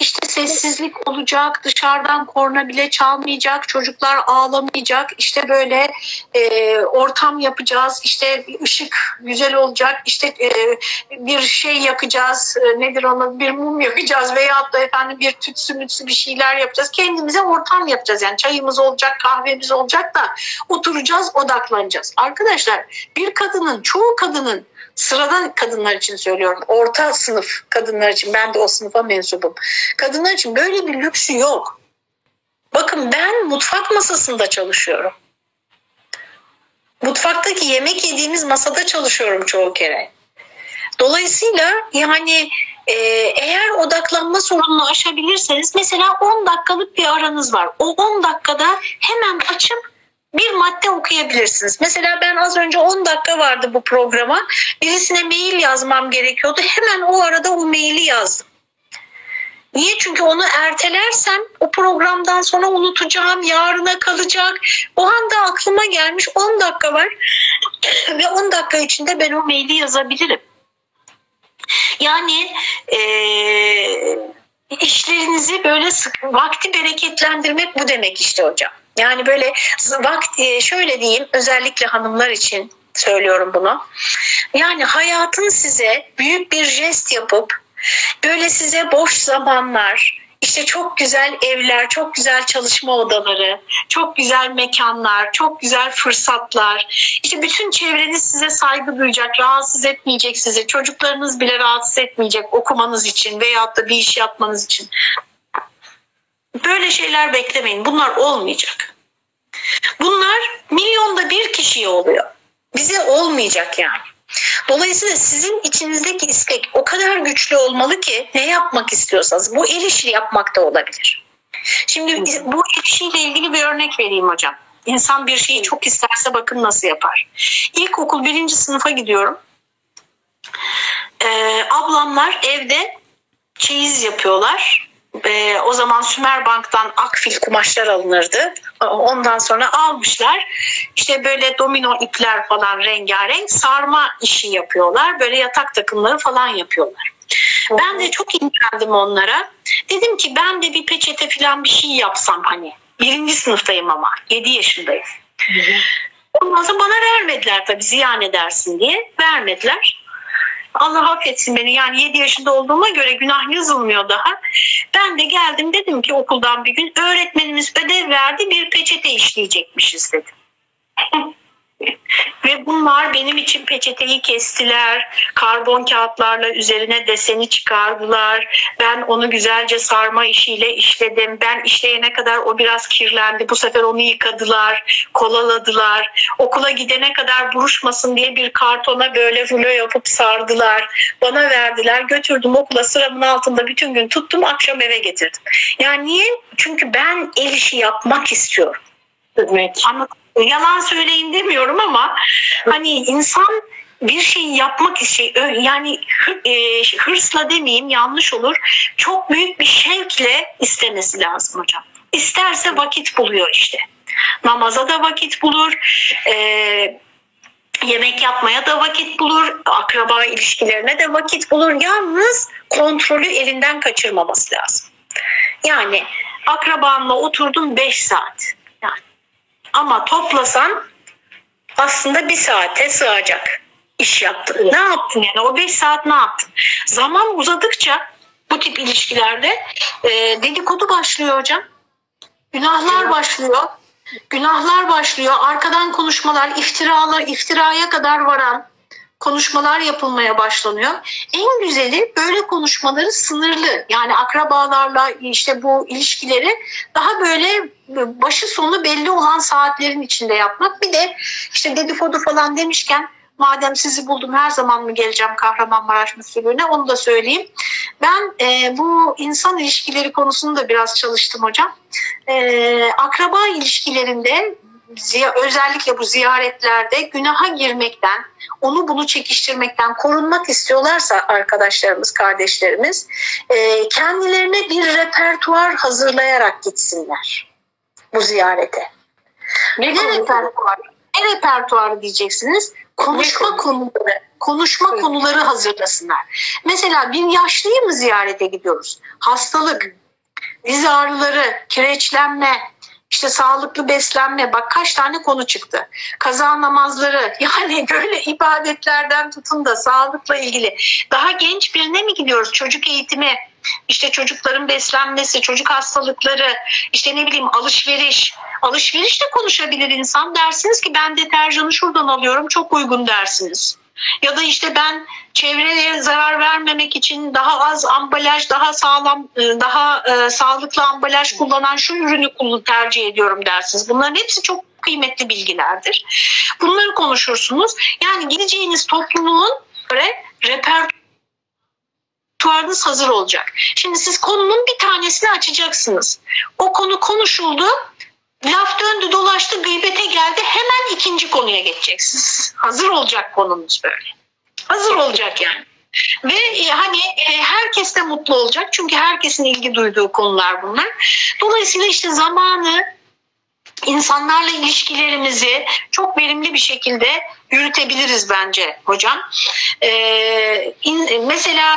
İşte sessizlik olacak, dışarıdan korna bile çalmayacak, çocuklar ağlamayacak, işte böyle e, ortam yapacağız, işte ışık güzel olacak, işte e, bir şey yakacağız, e, nedir ona bir mum yakacağız veya da efendim bir tütsü mütsü bir şeyler yapacağız. Kendimize ortam yapacağız. Yani çayımız olacak, kahvemiz olacak da oturacağız, odaklanacağız. Arkadaşlar bir kadının, çoğu kadının sıradan kadınlar için söylüyorum. Orta sınıf kadınlar için ben de o sınıfa mensubum. Kadınlar için böyle bir lüksü yok. Bakın ben mutfak masasında çalışıyorum. Mutfaktaki yemek yediğimiz masada çalışıyorum çoğu kere. Dolayısıyla yani e, eğer odaklanma sorununu aşabilirseniz mesela 10 dakikalık bir aranız var. O 10 dakikada hemen açıp bir madde okuyabilirsiniz. Mesela ben az önce 10 dakika vardı bu programa. Birisine mail yazmam gerekiyordu. Hemen o arada o maili yazdım. Niye? Çünkü onu ertelersem o programdan sonra unutacağım, yarına kalacak. O anda aklıma gelmiş 10 dakika var ve 10 dakika içinde ben o maili yazabilirim. Yani e, işlerinizi böyle sık, vakti bereketlendirmek bu demek işte hocam. Yani böyle vakti şöyle diyeyim özellikle hanımlar için söylüyorum bunu. Yani hayatın size büyük bir jest yapıp böyle size boş zamanlar, işte çok güzel evler, çok güzel çalışma odaları, çok güzel mekanlar, çok güzel fırsatlar. İşte bütün çevreniz size saygı duyacak, rahatsız etmeyecek sizi. Çocuklarınız bile rahatsız etmeyecek okumanız için veyahut da bir iş yapmanız için. Böyle şeyler beklemeyin. Bunlar olmayacak. Bunlar milyonda bir kişiye oluyor. Bize olmayacak yani. Dolayısıyla sizin içinizdeki istek o kadar güçlü olmalı ki ne yapmak istiyorsanız bu el işi yapmak da olabilir. Şimdi bu el ilgili bir örnek vereyim hocam. İnsan bir şeyi çok isterse bakın nasıl yapar. İlkokul birinci sınıfa gidiyorum. Ee, ablamlar evde çeyiz yapıyorlar. Ee, o zaman Sümer Bank'tan akfil kumaşlar alınırdı. Ondan sonra almışlar. İşte böyle domino ipler falan rengarenk sarma işi yapıyorlar. Böyle yatak takımları falan yapıyorlar. Ben de çok imrendim onlara. Dedim ki ben de bir peçete falan bir şey yapsam hani. Birinci sınıftayım ama. Yedi yaşındayım. Ondan sonra bana vermediler tabii ziyan edersin diye. Vermediler. Allah affetsin beni yani 7 yaşında olduğuma göre günah yazılmıyor daha. Ben de geldim dedim ki okuldan bir gün öğretmenimiz ödev verdi bir peçete işleyecekmişiz dedim. Ve bunlar benim için peçeteyi kestiler. Karbon kağıtlarla üzerine deseni çıkardılar. Ben onu güzelce sarma işiyle işledim. Ben işleyene kadar o biraz kirlendi. Bu sefer onu yıkadılar, kolaladılar. Okula gidene kadar buruşmasın diye bir kartona böyle rulo yapıp sardılar. Bana verdiler. Götürdüm okula sıramın altında bütün gün tuttum. Akşam eve getirdim. Yani niye? Çünkü ben el işi yapmak istiyorum. Evet. Anladın yalan söyleyin demiyorum ama hani insan bir şey yapmak şey yani e, hırsla demeyeyim yanlış olur. Çok büyük bir şevkle istemesi lazım hocam. İsterse vakit buluyor işte. Namaza da vakit bulur. E, yemek yapmaya da vakit bulur. Akraba ilişkilerine de vakit bulur. Yalnız kontrolü elinden kaçırmaması lazım. Yani akrabanla oturdum 5 saat ama toplasan aslında bir saate sığacak iş yaptın. Ne yaptın yani? O beş saat ne yaptın? Zaman uzadıkça bu tip ilişkilerde e, dedikodu başlıyor hocam. Günahlar başlıyor. Günahlar başlıyor. Arkadan konuşmalar, iftiralar, iftiraya kadar varan konuşmalar yapılmaya başlanıyor. En güzeli böyle konuşmaları sınırlı. Yani akrabalarla işte bu ilişkileri daha böyle başı sonu belli olan saatlerin içinde yapmak. Bir de işte dedikodu falan demişken madem sizi buldum her zaman mı geleceğim Kahramanmaraş Müftülüğü'ne onu da söyleyeyim. Ben e, bu insan ilişkileri konusunu da biraz çalıştım hocam. E, akraba ilişkilerinde özellikle bu ziyaretlerde günaha girmekten, onu bunu çekiştirmekten korunmak istiyorlarsa arkadaşlarımız, kardeşlerimiz e, kendilerine bir repertuar hazırlayarak gitsinler bu ziyarete. Ne, ne repertuarı? Ne repertuarı diyeceksiniz? Konuşma konuları, konuşma evet. konuları hazırlasınlar. Mesela bir yaşlıyı mı ziyarete gidiyoruz? Hastalık, diz ağrıları, kireçlenme, işte sağlıklı beslenme bak kaç tane konu çıktı. Kaza namazları yani böyle ibadetlerden tutun da sağlıkla ilgili. Daha genç birine mi gidiyoruz? Çocuk eğitimi, işte çocukların beslenmesi, çocuk hastalıkları, işte ne bileyim alışveriş. Alışveriş de konuşabilir insan. Dersiniz ki ben deterjanı şuradan alıyorum çok uygun dersiniz. Ya da işte ben çevreye zarar vermemek için daha az ambalaj, daha sağlam, e, daha e, sağlıklı ambalaj kullanan şu ürünü tercih ediyorum dersiniz. Bunların hepsi çok kıymetli bilgilerdir. Bunları konuşursunuz. Yani gideceğiniz topluluğun göre repertuarınız hazır olacak. Şimdi siz konunun bir tanesini açacaksınız. O konu konuşuldu. Laf döndü dolaştı gıybete geldi hemen ikinci konuya geçeceksiniz. Hazır olacak konumuz böyle. Hazır olacak yani. Ve e, hani e, herkes de mutlu olacak çünkü herkesin ilgi duyduğu konular bunlar. Dolayısıyla işte zamanı insanlarla ilişkilerimizi çok verimli bir şekilde yürütebiliriz bence hocam. Ee, in, mesela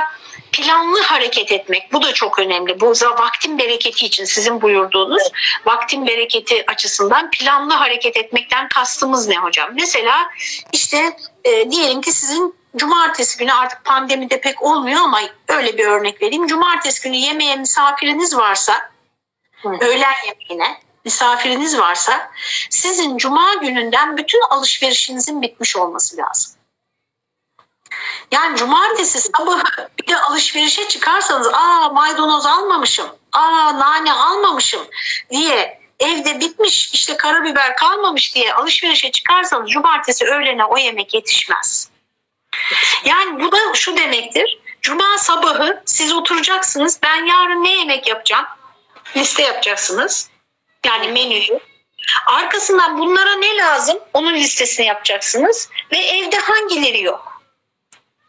planlı hareket etmek bu da çok önemli. Bu vaktin bereketi için sizin buyurduğunuz vaktin bereketi açısından planlı hareket etmekten kastımız ne hocam? Mesela işte e, diyelim ki sizin cumartesi günü artık pandemide pek olmuyor ama öyle bir örnek vereyim. Cumartesi günü yemeğe misafiriniz varsa Hı. öğlen yemeğine misafiriniz varsa sizin cuma gününden bütün alışverişinizin bitmiş olması lazım. Yani cumartesi sabah bir de alışverişe çıkarsanız aa maydanoz almamışım, aa nane almamışım diye evde bitmiş işte karabiber kalmamış diye alışverişe çıkarsanız cumartesi öğlene o yemek yetişmez. Yani bu da şu demektir. Cuma sabahı siz oturacaksınız. Ben yarın ne yemek yapacağım? Liste yapacaksınız. Yani menüyü. Arkasından bunlara ne lazım? Onun listesini yapacaksınız. Ve evde hangileri yok?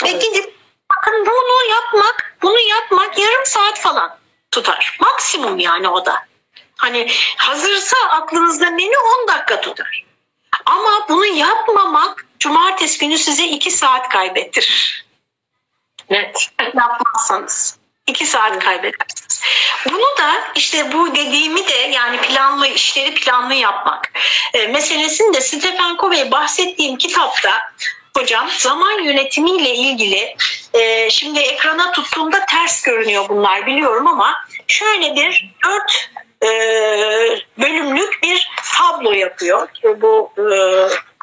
Ve Evet. gidip bakın bunu yapmak, bunu yapmak yarım saat falan tutar. Maksimum yani o da. Hani hazırsa aklınızda menü 10 dakika tutar. Ama bunu yapmamak cumartesi günü size 2 saat kaybettirir Net. yapmazsanız. iki saat kaybedersiniz. Bunu da işte bu dediğimi de yani planlı işleri planlı yapmak e, meselesini de Stephen Covey bahsettiğim kitapta hocam zaman yönetimiyle ilgili e, şimdi ekrana tuttuğumda ters görünüyor bunlar biliyorum ama şöyle bir dört e, bölümlük bir tablo yapıyor bu e,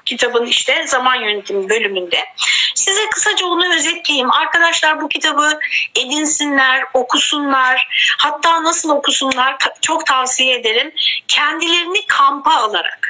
kitabın işte zaman yönetimi bölümünde. Size kısaca onu özetleyeyim. Arkadaşlar bu kitabı edinsinler, okusunlar. Hatta nasıl okusunlar çok tavsiye ederim. Kendilerini kampa alarak.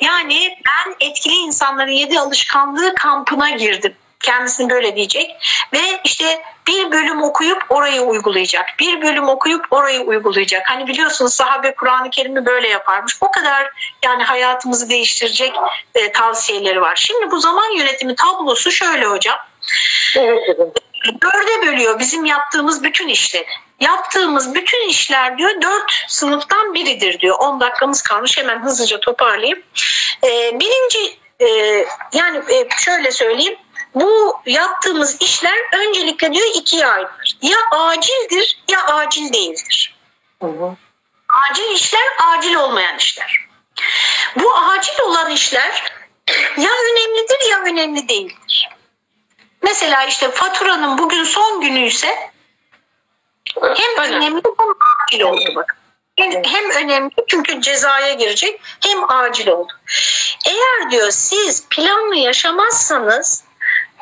Yani ben etkili insanların yedi alışkanlığı kampına girdim. Kendisini böyle diyecek ve işte bir bölüm okuyup orayı uygulayacak. Bir bölüm okuyup orayı uygulayacak. Hani biliyorsunuz sahabe Kur'an-ı Kerim'i böyle yaparmış. O kadar yani hayatımızı değiştirecek e, tavsiyeleri var. Şimdi bu zaman yönetimi tablosu şöyle hocam. Evet hocam. Dörde bölüyor bizim yaptığımız bütün işleri. Yaptığımız bütün işler diyor dört sınıftan biridir diyor. 10 dakikamız kalmış hemen hızlıca toparlayayım. Ee, birinci e, yani e, şöyle söyleyeyim. Bu yaptığımız işler öncelikle diyor ikiye ayrılır. Ya acildir ya acil değildir. Hı hı. Acil işler, acil olmayan işler. Bu acil olan işler ya önemlidir ya önemli değildir. Mesela işte faturanın bugün son günü ise hem Öyle. önemli hem acil oldu bak. Hem, hem önemli çünkü cezaya girecek hem acil oldu. Eğer diyor siz planlı yaşamazsanız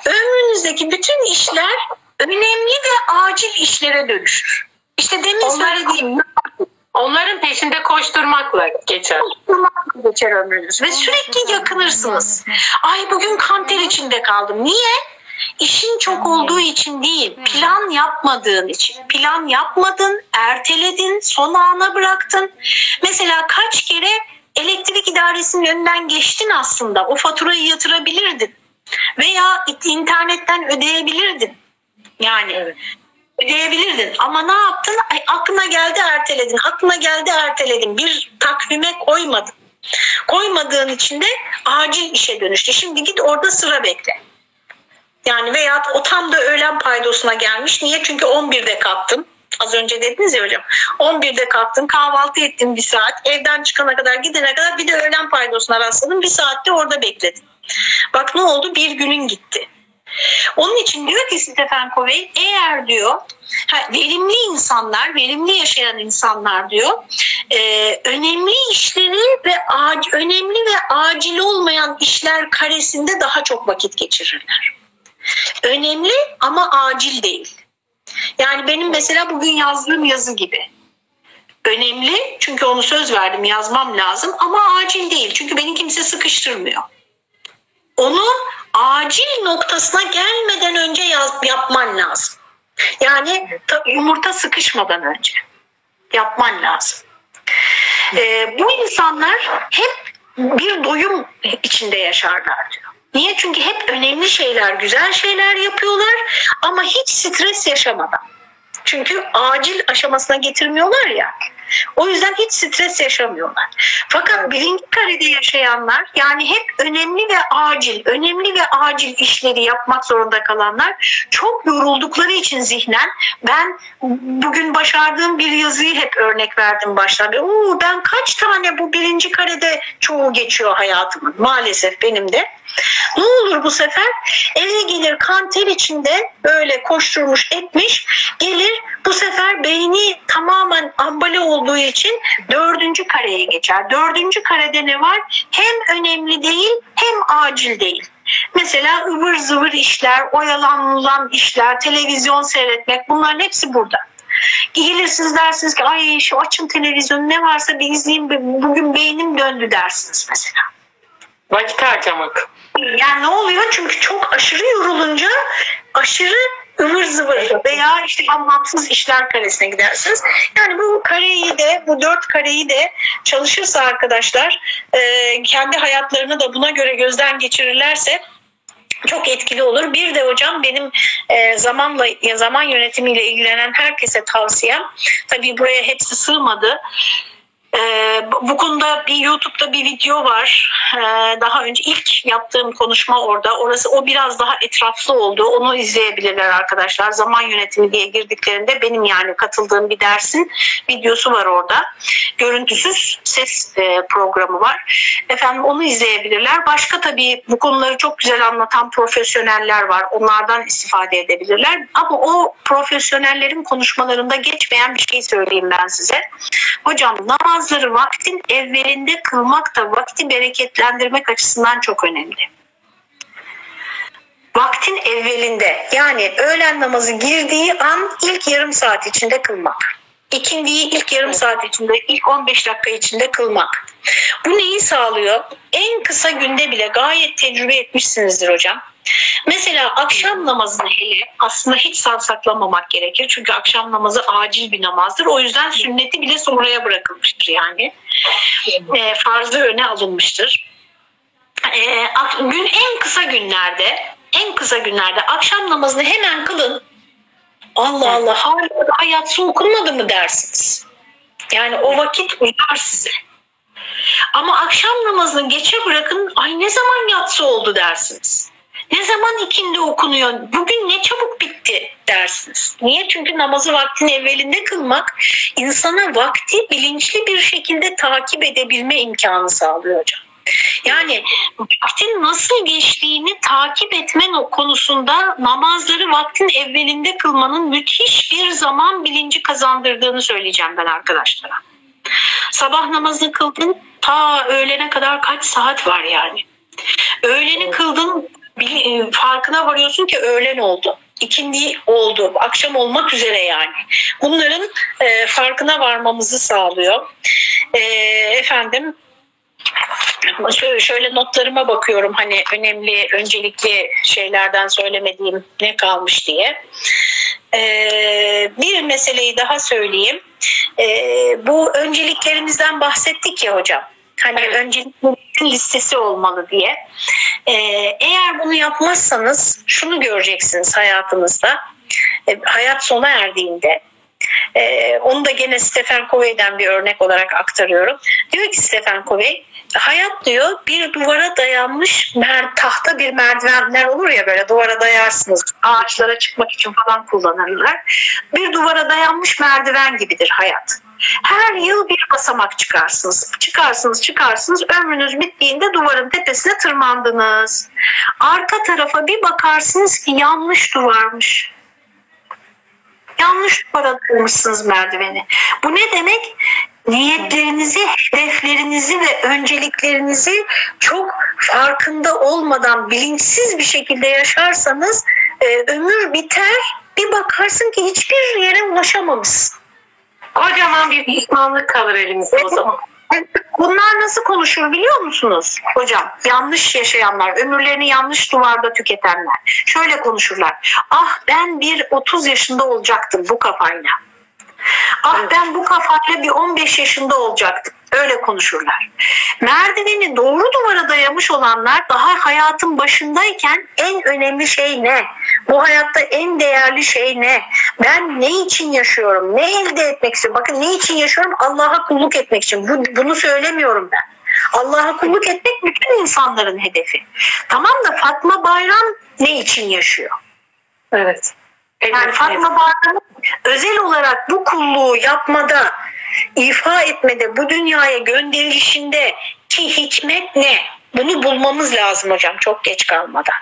ömrünüzdeki bütün işler önemli ve acil işlere dönüşür. İşte demin Onlar- söylediğim Onların peşinde koşturmakla geçer. Durmakla geçer ömrünüz ve sürekli yakınırsınız. Ay bugün kanter içinde kaldım. Niye? İşin çok olduğu için değil, plan yapmadığın için. Plan yapmadın, erteledin, son ana bıraktın. Mesela kaç kere elektrik idaresinin önünden geçtin aslında. O faturayı yatırabilirdin. Veya internetten ödeyebilirdin. Yani Evet. ödeyebilirdin. Ama ne yaptın? Ay, aklına geldi erteledin. Aklına geldi erteledin. Bir takvime koymadın. Koymadığın için de acil işe dönüştü. Şimdi git orada sıra bekle. Yani veya o tam da öğlen paydosuna gelmiş. Niye? Çünkü 11'de kalktım. Az önce dediniz ya hocam. 11'de kalktın, kahvaltı ettin bir saat. Evden çıkana kadar, gidene kadar bir de öğlen paydosuna rastladın. Bir saatte orada bekledin. Bak ne oldu? Bir günün gitti. Onun için diyor ki Stephen Covey eğer diyor verimli insanlar, verimli yaşayan insanlar diyor e, önemli işleri ve önemli ve acil olmayan işler karesinde daha çok vakit geçirirler. Önemli ama acil değil. Yani benim mesela bugün yazdığım yazı gibi. Önemli çünkü onu söz verdim yazmam lazım ama acil değil çünkü beni kimse sıkıştırmıyor onu acil noktasına gelmeden önce yaz, yapman lazım. Yani ta- yumurta sıkışmadan önce yapman lazım. Ee, bu insanlar hep bir doyum içinde yaşarlar diyor. Niye? Çünkü hep önemli şeyler, güzel şeyler yapıyorlar ama hiç stres yaşamadan. Çünkü acil aşamasına getirmiyorlar ya. O yüzden hiç stres yaşamıyorlar. Fakat birinci karede yaşayanlar yani hep önemli ve acil, önemli ve acil işleri yapmak zorunda kalanlar çok yoruldukları için zihnen ben bugün başardığım bir yazıyı hep örnek verdim başta. Oo, ben kaç tane bu birinci karede çoğu geçiyor hayatımın maalesef benim de. Ne olur bu sefer eve gelir kan ter içinde böyle koşturmuş etmiş gelir bu sefer beyni tamamen ambale olduğu için dördüncü kareye geçer. Dördüncü karede ne var? Hem önemli değil hem acil değil. Mesela ıvır zıvır işler, oyalanılan işler, televizyon seyretmek bunların hepsi burada. Gelirsiniz dersiniz ki ay şu açın televizyonu ne varsa bir izleyeyim bugün beynim döndü dersiniz mesela. Vakit harcamak. Yani ne oluyor? Çünkü çok aşırı yorulunca aşırı ıvır zıvır veya işte anlamsız işler karesine gidersiniz. Yani bu kareyi de bu dört kareyi de çalışırsa arkadaşlar e, kendi hayatlarını da buna göre gözden geçirirlerse çok etkili olur. Bir de hocam benim e, zamanla zaman yönetimiyle ilgilenen herkese tavsiyem. Tabii buraya hepsi sığmadı. Ee, bu konuda bir YouTube'da bir video var. Ee, daha önce ilk yaptığım konuşma orada. Orası o biraz daha etraflı oldu. Onu izleyebilirler arkadaşlar. Zaman yönetimi diye girdiklerinde benim yani katıldığım bir dersin videosu var orada. Görüntüsüz ses e, programı var. Efendim onu izleyebilirler. Başka tabii bu konuları çok güzel anlatan profesyoneller var. Onlardan istifade edebilirler. Ama o profesyonellerin konuşmalarında geçmeyen bir şey söyleyeyim ben size. Hocam namaz namazları vaktin evvelinde kılmak da vakti bereketlendirmek açısından çok önemli. Vaktin evvelinde yani öğlen namazı girdiği an ilk yarım saat içinde kılmak. İkindiyi ilk yarım saat içinde, ilk 15 dakika içinde kılmak. Bu neyi sağlıyor? En kısa günde bile gayet tecrübe etmişsinizdir hocam. Mesela akşam namazını hele aslında hiç savsaklamamak gerekir. Çünkü akşam namazı acil bir namazdır. O yüzden sünneti bile sonraya bırakılmıştır yani. E, farzı öne alınmıştır. E, gün en kısa günlerde en kısa günlerde akşam namazını hemen kılın. Allah Allah hala daha yatsı okunmadı mı dersiniz. Yani o vakit uyar size. Ama akşam namazını geçe bırakın ay ne zaman yatsı oldu dersiniz. Ne zaman ikindi okunuyor? Bugün ne çabuk bitti dersiniz. Niye? Çünkü namazı vaktin evvelinde kılmak insana vakti bilinçli bir şekilde takip edebilme imkanı sağlıyor hocam. Yani vaktin nasıl geçtiğini takip etme konusunda namazları vaktin evvelinde kılmanın müthiş bir zaman bilinci kazandırdığını söyleyeceğim ben arkadaşlara. Sabah namazını kıldın ta öğlene kadar kaç saat var yani. Öğleni kıldın e, farkına varıyorsun ki öğlen oldu. İkindi oldu, akşam olmak üzere yani. Bunların e, farkına varmamızı sağlıyor. E, efendim şöyle notlarıma bakıyorum hani önemli öncelikli şeylerden söylemediğim ne kalmış diye. Ee, bir meseleyi daha söyleyeyim. Ee, bu önceliklerimizden bahsettik ya hocam. Hani evet. önceliklerin listesi olmalı diye. Ee, eğer bunu yapmazsanız şunu göreceksiniz hayatınızda. Ee, hayat sona erdiğinde ee, onu da gene Stephen Covey'den bir örnek olarak aktarıyorum. Diyor ki Stephen Covey, hayat diyor bir duvara dayanmış mer tahta bir merdivenler olur ya böyle duvara dayarsınız ağaçlara çıkmak için falan kullanırlar. Bir duvara dayanmış merdiven gibidir hayat. Her yıl bir basamak çıkarsınız. Çıkarsınız, çıkarsınız. Ömrünüz bittiğinde duvarın tepesine tırmandınız. Arka tarafa bir bakarsınız ki yanlış duvarmış. Yanlış duvara kırmışsınız merdiveni. Bu ne demek? niyetlerinizi, hedeflerinizi ve önceliklerinizi çok farkında olmadan bilinçsiz bir şekilde yaşarsanız e, ömür biter. Bir bakarsın ki hiçbir yere ulaşamamışsın. Kocaman bir pişmanlık kalır elimizde o zaman. Bunlar nasıl konuşur biliyor musunuz hocam? Yanlış yaşayanlar, ömürlerini yanlış duvarda tüketenler. Şöyle konuşurlar. Ah ben bir 30 yaşında olacaktım bu kafayla. Ah ben bu kafayla bir 15 yaşında olacaktım. Öyle konuşurlar. Merdiveni doğru duvara dayamış olanlar daha hayatın başındayken en önemli şey ne? Bu hayatta en değerli şey ne? Ben ne için yaşıyorum? Ne elde etmek istiyorum? Bakın ne için yaşıyorum? Allah'a kulluk etmek için. Bu, bunu söylemiyorum ben. Allah'a kulluk etmek bütün insanların hedefi. Tamam da Fatma Bayram ne için yaşıyor? Evet. Yani Fatma Bayram'ın özel olarak bu kulluğu yapmada, ifa etmede, bu dünyaya gönderilişinde ki hikmet ne? Bunu bulmamız lazım hocam çok geç kalmadan.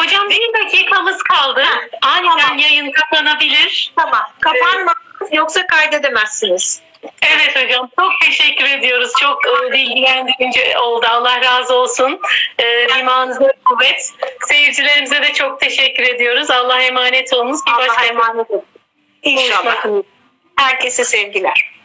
Hocam bir dakikamız kaldı. Ha, Aniden tamam. yayın kapanabilir. Tamam. Kapanmaz yoksa kaydedemezsiniz. Evet hocam çok teşekkür ediyoruz. Çok e, bilgilendirici oldu. Allah razı olsun. E, limanınızda kuvvet. Seyircilerimize de çok teşekkür ediyoruz. Allah emanet olunuz. Bir Allah başka emanet olun. İnşallah. Herkese sevgiler.